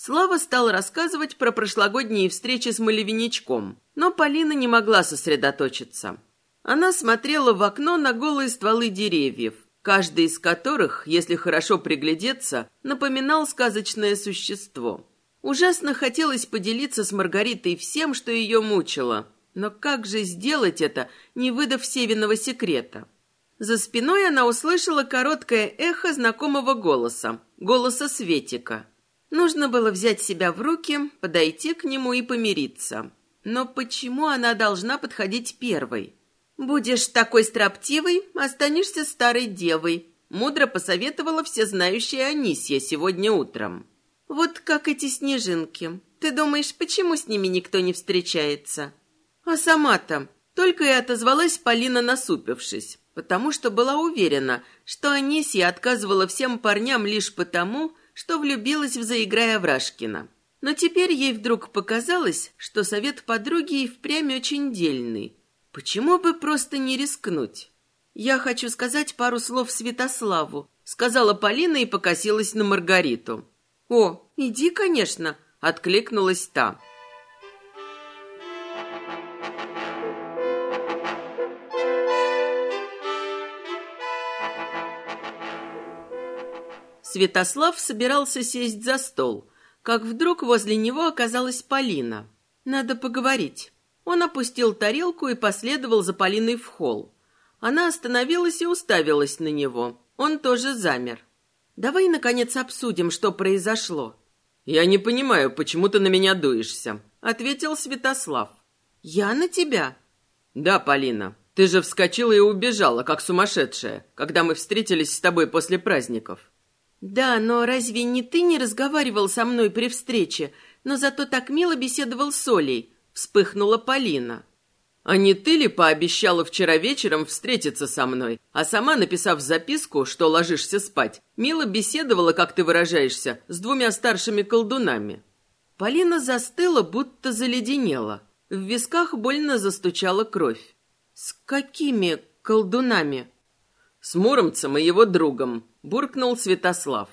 Слава стал рассказывать про прошлогодние встречи с малевиничком, но Полина не могла сосредоточиться. Она смотрела в окно на голые стволы деревьев, каждый из которых, если хорошо приглядеться, напоминал сказочное существо. Ужасно хотелось поделиться с Маргаритой всем, что ее мучило, но как же сделать это, не выдав Севиного секрета? За спиной она услышала короткое эхо знакомого голоса, голоса Светика. Нужно было взять себя в руки, подойти к нему и помириться. Но почему она должна подходить первой? «Будешь такой строптивой, останешься старой девой», мудро посоветовала всезнающая Анисия сегодня утром. «Вот как эти снежинки. Ты думаешь, почему с ними никто не встречается?» «А сама-то...» Только и отозвалась Полина, насупившись, потому что была уверена, что Анисия отказывала всем парням лишь потому, что влюбилась в заиграя Врашкина. Но теперь ей вдруг показалось, что совет подруги и впрямь очень дельный – Почему бы просто не рискнуть? Я хочу сказать пару слов Святославу, сказала Полина и покосилась на Маргариту. О, иди, конечно, откликнулась та. Святослав собирался сесть за стол, как вдруг возле него оказалась Полина. Надо поговорить. Он опустил тарелку и последовал за Полиной в холл. Она остановилась и уставилась на него. Он тоже замер. «Давай, наконец, обсудим, что произошло». «Я не понимаю, почему ты на меня дуешься», — ответил Святослав. «Я на тебя?» «Да, Полина. Ты же вскочила и убежала, как сумасшедшая, когда мы встретились с тобой после праздников». «Да, но разве не ты не разговаривал со мной при встрече, но зато так мило беседовал с Олей? Вспыхнула Полина. «А не ты ли пообещала вчера вечером встретиться со мной, а сама, написав записку, что ложишься спать, мило беседовала, как ты выражаешься, с двумя старшими колдунами?» Полина застыла, будто заледенела. В висках больно застучала кровь. «С какими колдунами?» «С Муромцем и его другом», — буркнул Святослав.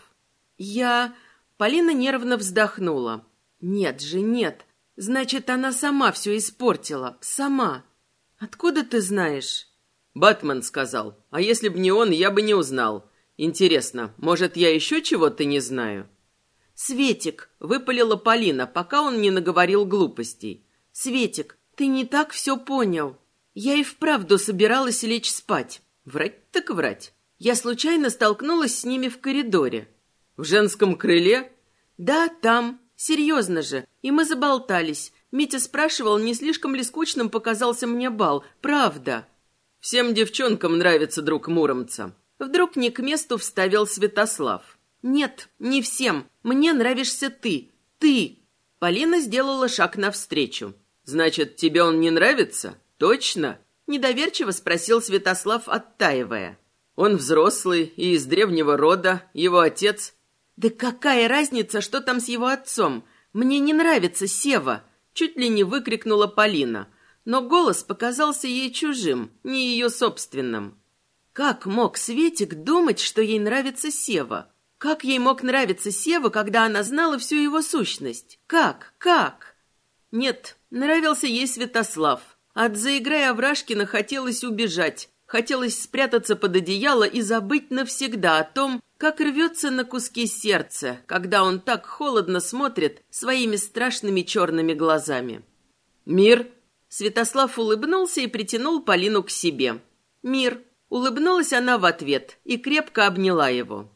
«Я...» Полина нервно вздохнула. «Нет же, нет. Значит, она сама все испортила. Сама. Откуда ты знаешь? Батман сказал. А если бы не он, я бы не узнал. Интересно, может, я еще чего-то не знаю? Светик, выпалила Полина, пока он не наговорил глупостей. Светик, ты не так все понял. Я и вправду собиралась лечь спать. Врать так врать. Я случайно столкнулась с ними в коридоре. В женском крыле? Да, там. Серьезно же. И мы заболтались. Митя спрашивал, не слишком ли скучным показался мне бал. Правда. Всем девчонкам нравится друг Муромца. Вдруг не к месту вставил Святослав. «Нет, не всем. Мне нравишься ты. Ты!» Полина сделала шаг навстречу. «Значит, тебе он не нравится? Точно?» Недоверчиво спросил Святослав, оттаивая. «Он взрослый и из древнего рода. Его отец...» «Да какая разница, что там с его отцом? Мне не нравится Сева!» Чуть ли не выкрикнула Полина. Но голос показался ей чужим, не ее собственным. Как мог Светик думать, что ей нравится Сева? Как ей мог нравиться Сева, когда она знала всю его сущность? Как? Как? Нет, нравился ей Святослав. От заиграя Аврашкина хотелось убежать, хотелось спрятаться под одеяло и забыть навсегда о том, как рвется на куски сердце, когда он так холодно смотрит своими страшными черными глазами. «Мир!» Святослав улыбнулся и притянул Полину к себе. «Мир!» Улыбнулась она в ответ и крепко обняла его.